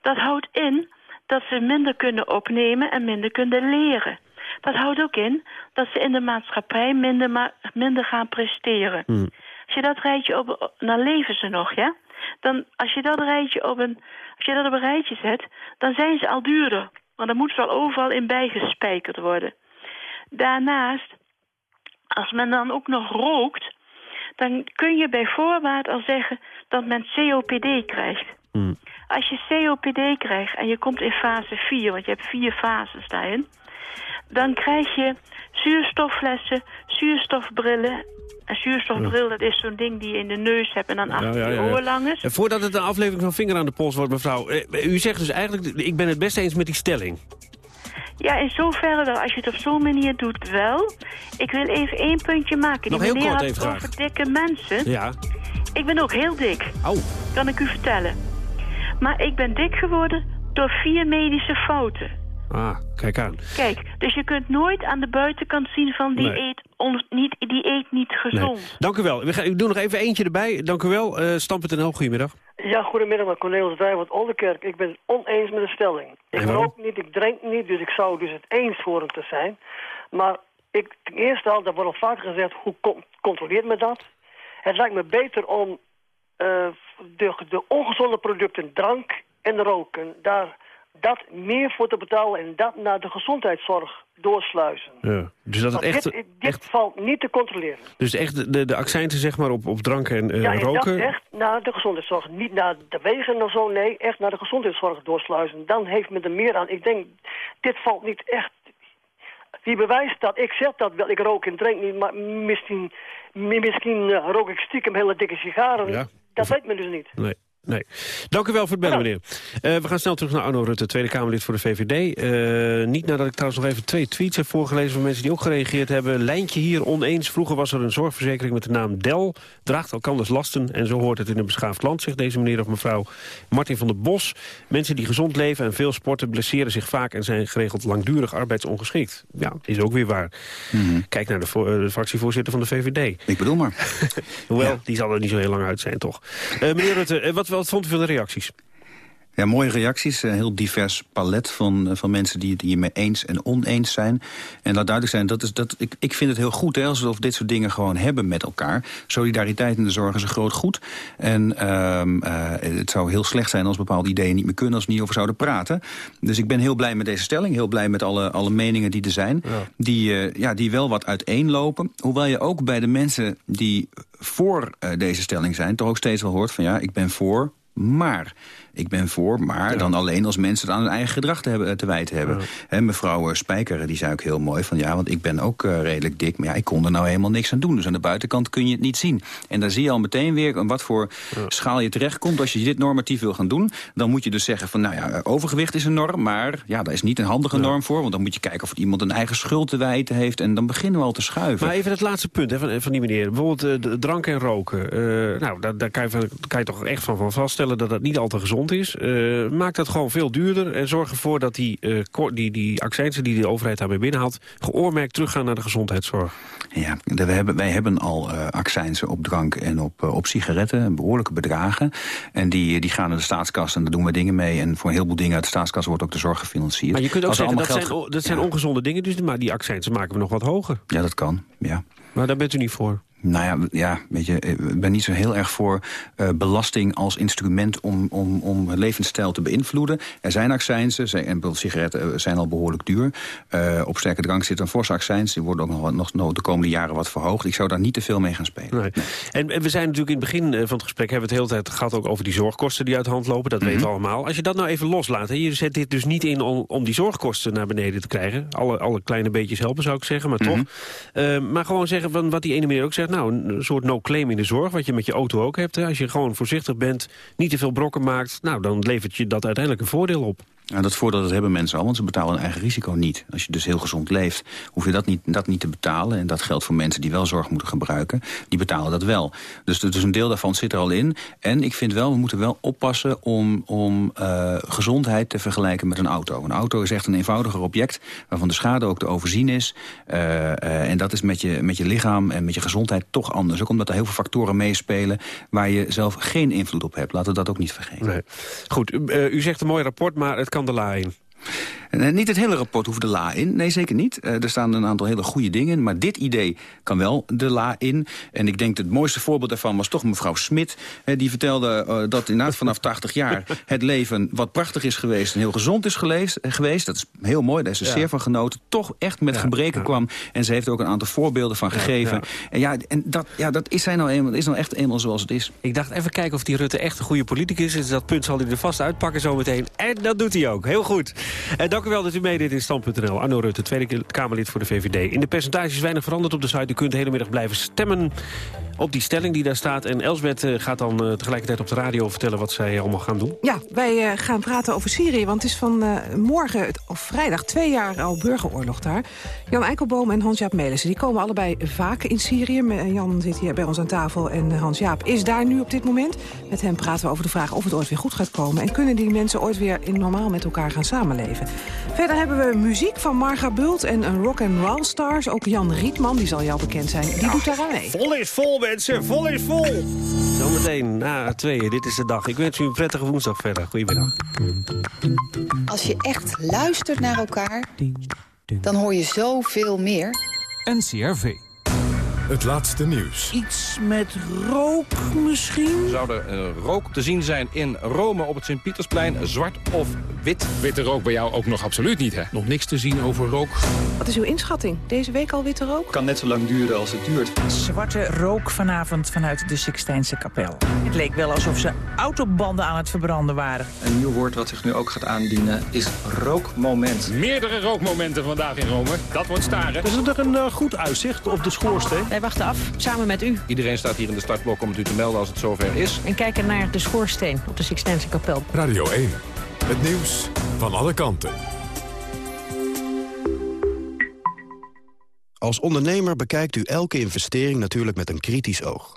Dat houdt in dat ze minder kunnen opnemen en minder kunnen leren. Dat houdt ook in dat ze in de maatschappij minder, minder gaan presteren. Hmm. Als je dat rijtje op, dan leven ze nog, ja? Dan, als je dat rijtje op een, als je dat op een rijtje zet, dan zijn ze al duurder. Want dan moet ze al overal in bijgespijkerd worden. Daarnaast, als men dan ook nog rookt, dan kun je bij voorbaat al zeggen dat men COPD krijgt. Hmm. Als je COPD krijgt en je komt in fase 4, want je hebt vier fases daarin dan krijg je zuurstofflessen, zuurstofbrillen. En zuurstofbril, dat is zo'n ding die je in de neus hebt en dan achter ja, ja, je oor lang is. En voordat het een aflevering van Vinger aan de Pols wordt, mevrouw... Eh, u zegt dus eigenlijk, ik ben het best eens met die stelling. Ja, in zoverre wel. Als je het op zo'n manier doet, wel. Ik wil even één puntje maken. Nog die heel kort even over dikke mensen. Ja. Ik ben ook heel dik. Oh. Kan ik u vertellen. Maar ik ben dik geworden door vier medische fouten. Ah, kijk aan. Kijk, dus je kunt nooit aan de buitenkant zien van die, eet, on, niet, die eet niet gezond. Nee. Dank u wel. We gaan, ik doe nog even eentje erbij. Dank u wel. Uh, Stam.nl, goedemiddag. Ja, goedemiddag, Cornelis Vrijwoord Onderkerk. Ik ben het oneens met de stelling. Ik rook niet, ik drink niet, dus ik zou dus het eens voor hem te zijn. Maar ik, ten eerste al, dat wordt al vaak gezegd, hoe controleert me dat? Het lijkt me beter om uh, de, de ongezonde producten, drank en roken, daar dat meer voor te betalen en dat naar de gezondheidszorg doorsluizen. Ja, dus dat het echt, dit, dit valt niet te controleren. Dus echt de, de accenten zeg maar op, op drank en uh, ja, en roken? Ja, echt naar de gezondheidszorg. Niet naar de wegen of zo, nee, echt naar de gezondheidszorg doorsluizen. Dan heeft men er meer aan. Ik denk, dit valt niet echt... Wie bewijst dat? Ik zeg dat wel, ik rook en drink niet, maar misschien, misschien uh, rook ik stiekem hele dikke sigaren. Ja. Dat weet men dus niet. Nee. Nee. Dank u wel voor het bellen, meneer. Uh, we gaan snel terug naar Arno Rutte, Tweede Kamerlid voor de VVD. Uh, niet nadat ik trouwens nog even twee tweets heb voorgelezen... van mensen die ook gereageerd hebben. Lijntje hier oneens. Vroeger was er een zorgverzekering met de naam Del. Draagt elkanders lasten en zo hoort het in een beschaafd land... zegt deze meneer of mevrouw Martin van der Bos. Mensen die gezond leven en veel sporten blesseren zich vaak... en zijn geregeld langdurig arbeidsongeschikt. Ja, is ook weer waar. Mhm. Kijk naar de, de, fractievoorzitter van de VVD. Ik bedoel maar. Hoewel, die zal er niet zo heel lang uit zijn, toch. Uh, meneer Rutte, wat wat vond u van de reacties? Ja, mooie reacties. Een heel divers palet van, eh, van mensen die het hiermee eens en oneens zijn. En laat duidelijk zijn, dat is, dat, ik, ik vind het heel goed hè, als we dit soort dingen gewoon hebben met elkaar. Solidariteit in de zorg is een groot goed. En uh, uh, het zou heel slecht zijn als bepaalde ideeën niet meer kunnen... als we niet over zouden praten. Dus ik ben heel blij met deze stelling. Heel blij met alle, alle meningen die er zijn. Ja. Die, uh, ja, die wel wat uiteenlopen. Hoewel je ook bij de mensen die voor deze stelling zijn... toch ook steeds wel hoort van ja, ik ben voor, maar Ik ben voor, maar dan alleen als mensen het aan hun eigen gedrag te, hebben, te wijten hebben. Hè, mevrouw eh, Spijker die zei ook heel mooi van... ja, want ik ben ook uh, redelijk dik, maar ja, ik kon er nou helemaal niks aan doen. Dus aan de buitenkant kun je het niet zien. En daar zie je al meteen weer wat voor schaal je terechtkomt. Als je dit normatief wil gaan doen, dan moet je dus zeggen van... nou ja, overgewicht is een norm, maar ja, daar is niet een handige norm voor. Want dan moet je kijken of iemand een eigen schuld te wijten heeft. En dan beginnen we al te schuiven. Maar even het laatste punt hè, van, van die meneer. Bijvoorbeeld uh, drank en roken. nou, daar, daar kan, je, kan, je, toch echt van, van vaststellen dat dat niet al te gezond is. maak dat gewoon veel duurder en zorg ervoor dat die, die, die accijnsen die de overheid daarmee binnenhaalt... geoormerkt teruggaan naar de gezondheidszorg. Ja, we hebben, wij hebben al uh, accijnsen op drank en op, uh, op sigaretten, behoorlijke bedragen. En die, die gaan naar de staatskas en daar doen we dingen mee. En voor een heleboel dingen uit de staatskas wordt ook de zorg gefinancierd. Maar je kunt ook zeggen, dat, zijn, dat zijn ongezonde dingen, dus maar die accijnsen maken we nog wat hoger. Ja, dat kan, ja. Maar daar bent u niet voor? Nou ja, ja, weet je, ik ben niet zo heel erg voor uh, belasting als instrument om, om, om levensstijl te beïnvloeden. Er zijn accijnsen, en bijvoorbeeld sigaretten eh, zijn al behoorlijk duur. Uh, op sterke drank zit een forse accijns, die worden ook nog, nog de komende jaren wat verhoogd. Ik zou daar niet te veel mee gaan spelen. Nee. En, en, we zijn natuurlijk in het begin van het gesprek, hebben we het de hele tijd gehad ook over die zorgkosten die uit de hand lopen. Dat mm -hmm. weten we allemaal. Als je dat nou even loslaat, hè, je zet dit dus niet in om, om die zorgkosten naar beneden te krijgen. Alle, alle kleine beetjes helpen zou ik zeggen, maar toch. Mm -hmm. uh, maar gewoon zeggen van wat die ene meneer ook zegt, nou, een soort no-claim in de zorg, wat je met je auto ook hebt. Hè. Als je gewoon voorzichtig bent, niet te veel brokken maakt... nou, dan levert je dat uiteindelijk een voordeel op. Ja, dat voordeel dat hebben mensen al, want ze betalen hun eigen risico niet. Als je dus heel gezond leeft, hoef je dat niet, dat niet te betalen. En dat geldt voor mensen die wel zorg moeten gebruiken. Die betalen dat wel. Dus, dus een deel daarvan zit er al in. En ik vind wel, we moeten wel oppassen om, om uh, gezondheid te vergelijken met een auto. Een auto is echt een eenvoudiger object, waarvan de schade ook te overzien is. Uh, uh, en dat is met je, met je lichaam en met je gezondheid toch anders. Ook omdat er heel veel factoren meespelen waar je zelf geen invloed op hebt. Laten we dat ook niet vergeten. Goed, u zegt een mooi rapport, maar het kan de la in. En niet het hele rapport hoeft de la in. Nee, zeker niet. Uh, er staan een aantal hele goede dingen in. Maar dit idee kan wel de la in. En ik denk dat het mooiste voorbeeld daarvan was toch mevrouw Smit. Uh, die vertelde dat inderdaad vanaf 80 jaar het leven wat prachtig is geweest... en heel gezond is geleefd, geweest. Dat is heel mooi, daar is ze ja. zeer van genoten. Toch echt met ja, gebreken ja. kwam. En ze heeft er ook een aantal voorbeelden van gegeven. En, ja, en dat, ja, dat is, nou eenmaal, is nou echt eenmaal zoals het is. Ik dacht even kijken of die Rutte echt een goede politicus is. Dat punt zal hij er vast uitpakken zometeen. En dat doet hij ook. Heel goed. En dank u wel dat u meedeed in Stand.nl. Arno Rutte, Tweede Kamerlid voor de VVD. In de percentages weinig veranderd op de site. U kunt de hele middag blijven stemmen op die stelling die daar staat. En Elsbeth uh, gaat dan uh, tegelijkertijd op de radio vertellen wat zij allemaal gaan doen. Ja, wij gaan praten over Syrië. Want het is van morgen, of vrijdag, twee jaar al burgeroorlog daar. Jan Eikelboom en Hans-Jaap Melissen, die komen allebei vaak in Syrië. Jan zit hier bij ons aan tafel en Hans-Jaap is daar nu op dit moment. Met hem praten we over de vraag of het ooit weer goed gaat komen. En kunnen die mensen ooit weer in normaal met elkaar gaan samenleven. Verder hebben we muziek van Marga Bult en een rock and roll stars. Ook Jan Rietman, die zal jou bekend zijn, die ja, doet daar aan mee. Vol is vol, mensen, vol is vol. Zometeen na tweeën, dit is de dag. Ik wens u een prettige woensdag verder. Goedemiddag. Als je echt luistert naar elkaar, dan hoor je zoveel meer. NCRV. Het laatste nieuws. Iets met rook misschien? Zou er uh, rook te zien zijn in Rome op het Sint-Pietersplein? Zwart of wit? Witte rook bij jou ook nog absoluut niet, hè? Nog niks te zien over rook. Wat is uw inschatting? Deze week al witte rook? Kan net zo lang duren als het duurt. Zwarte rook vanavond vanuit de Sixtijnse kapel. Het leek wel alsof ze autobanden aan het verbranden waren. Een nieuw woord wat zich nu ook gaat aandienen is rookmoment. Meerdere rookmomenten vandaag in Rome. Dat wordt staren. Is er een uh, goed uitzicht op de schoorsteen? Wij wachten af, samen met u. Iedereen staat hier in de startblok om het u te melden als het zover is. En kijken naar de schoorsteen op de Sixtijnse kapel. Radio 1. Het nieuws van alle kanten. Als ondernemer bekijkt u elke investering natuurlijk met een kritisch oog.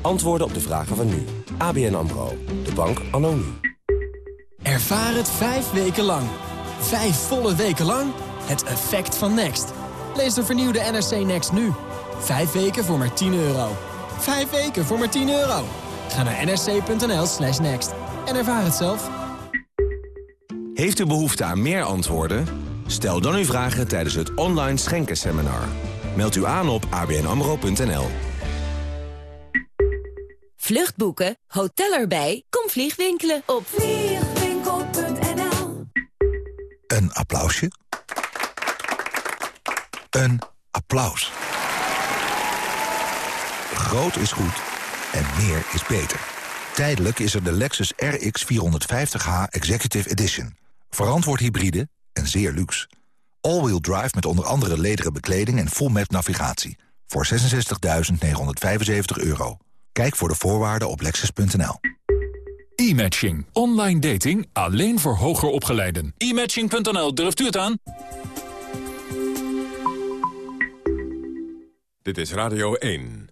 Antwoorden op de vragen van nu. ABN AMRO. De bank anno nu. Ervaar het vijf weken lang. Vijf volle weken lang. Het effect van Next. Lees de vernieuwde NRC Next nu. Vijf weken voor maar 10 euro. Vijf weken voor maar 10 euro. Ga naar nrc.nl slash next. En ervaar het zelf. Heeft u behoefte aan meer antwoorden? Stel dan uw vragen tijdens het online schenkenseminar. Meld u aan op abnamro.nl. Vluchtboeken, hotel erbij, kom vliegwinkelen op vliegwinkel.nl Een applausje. Een applaus. Groot is goed en meer is beter. Tijdelijk is er de Lexus RX 450h Executive Edition. Verantwoord hybride en zeer luxe. All-wheel drive met onder andere lederen bekleding en full map navigatie. Voor 66.975 euro. Kijk voor de voorwaarden op lexus.nl. E-matching. Online dating alleen voor hoger opgeleiden. E-matching.nl, durft u het aan? Dit is Radio 1.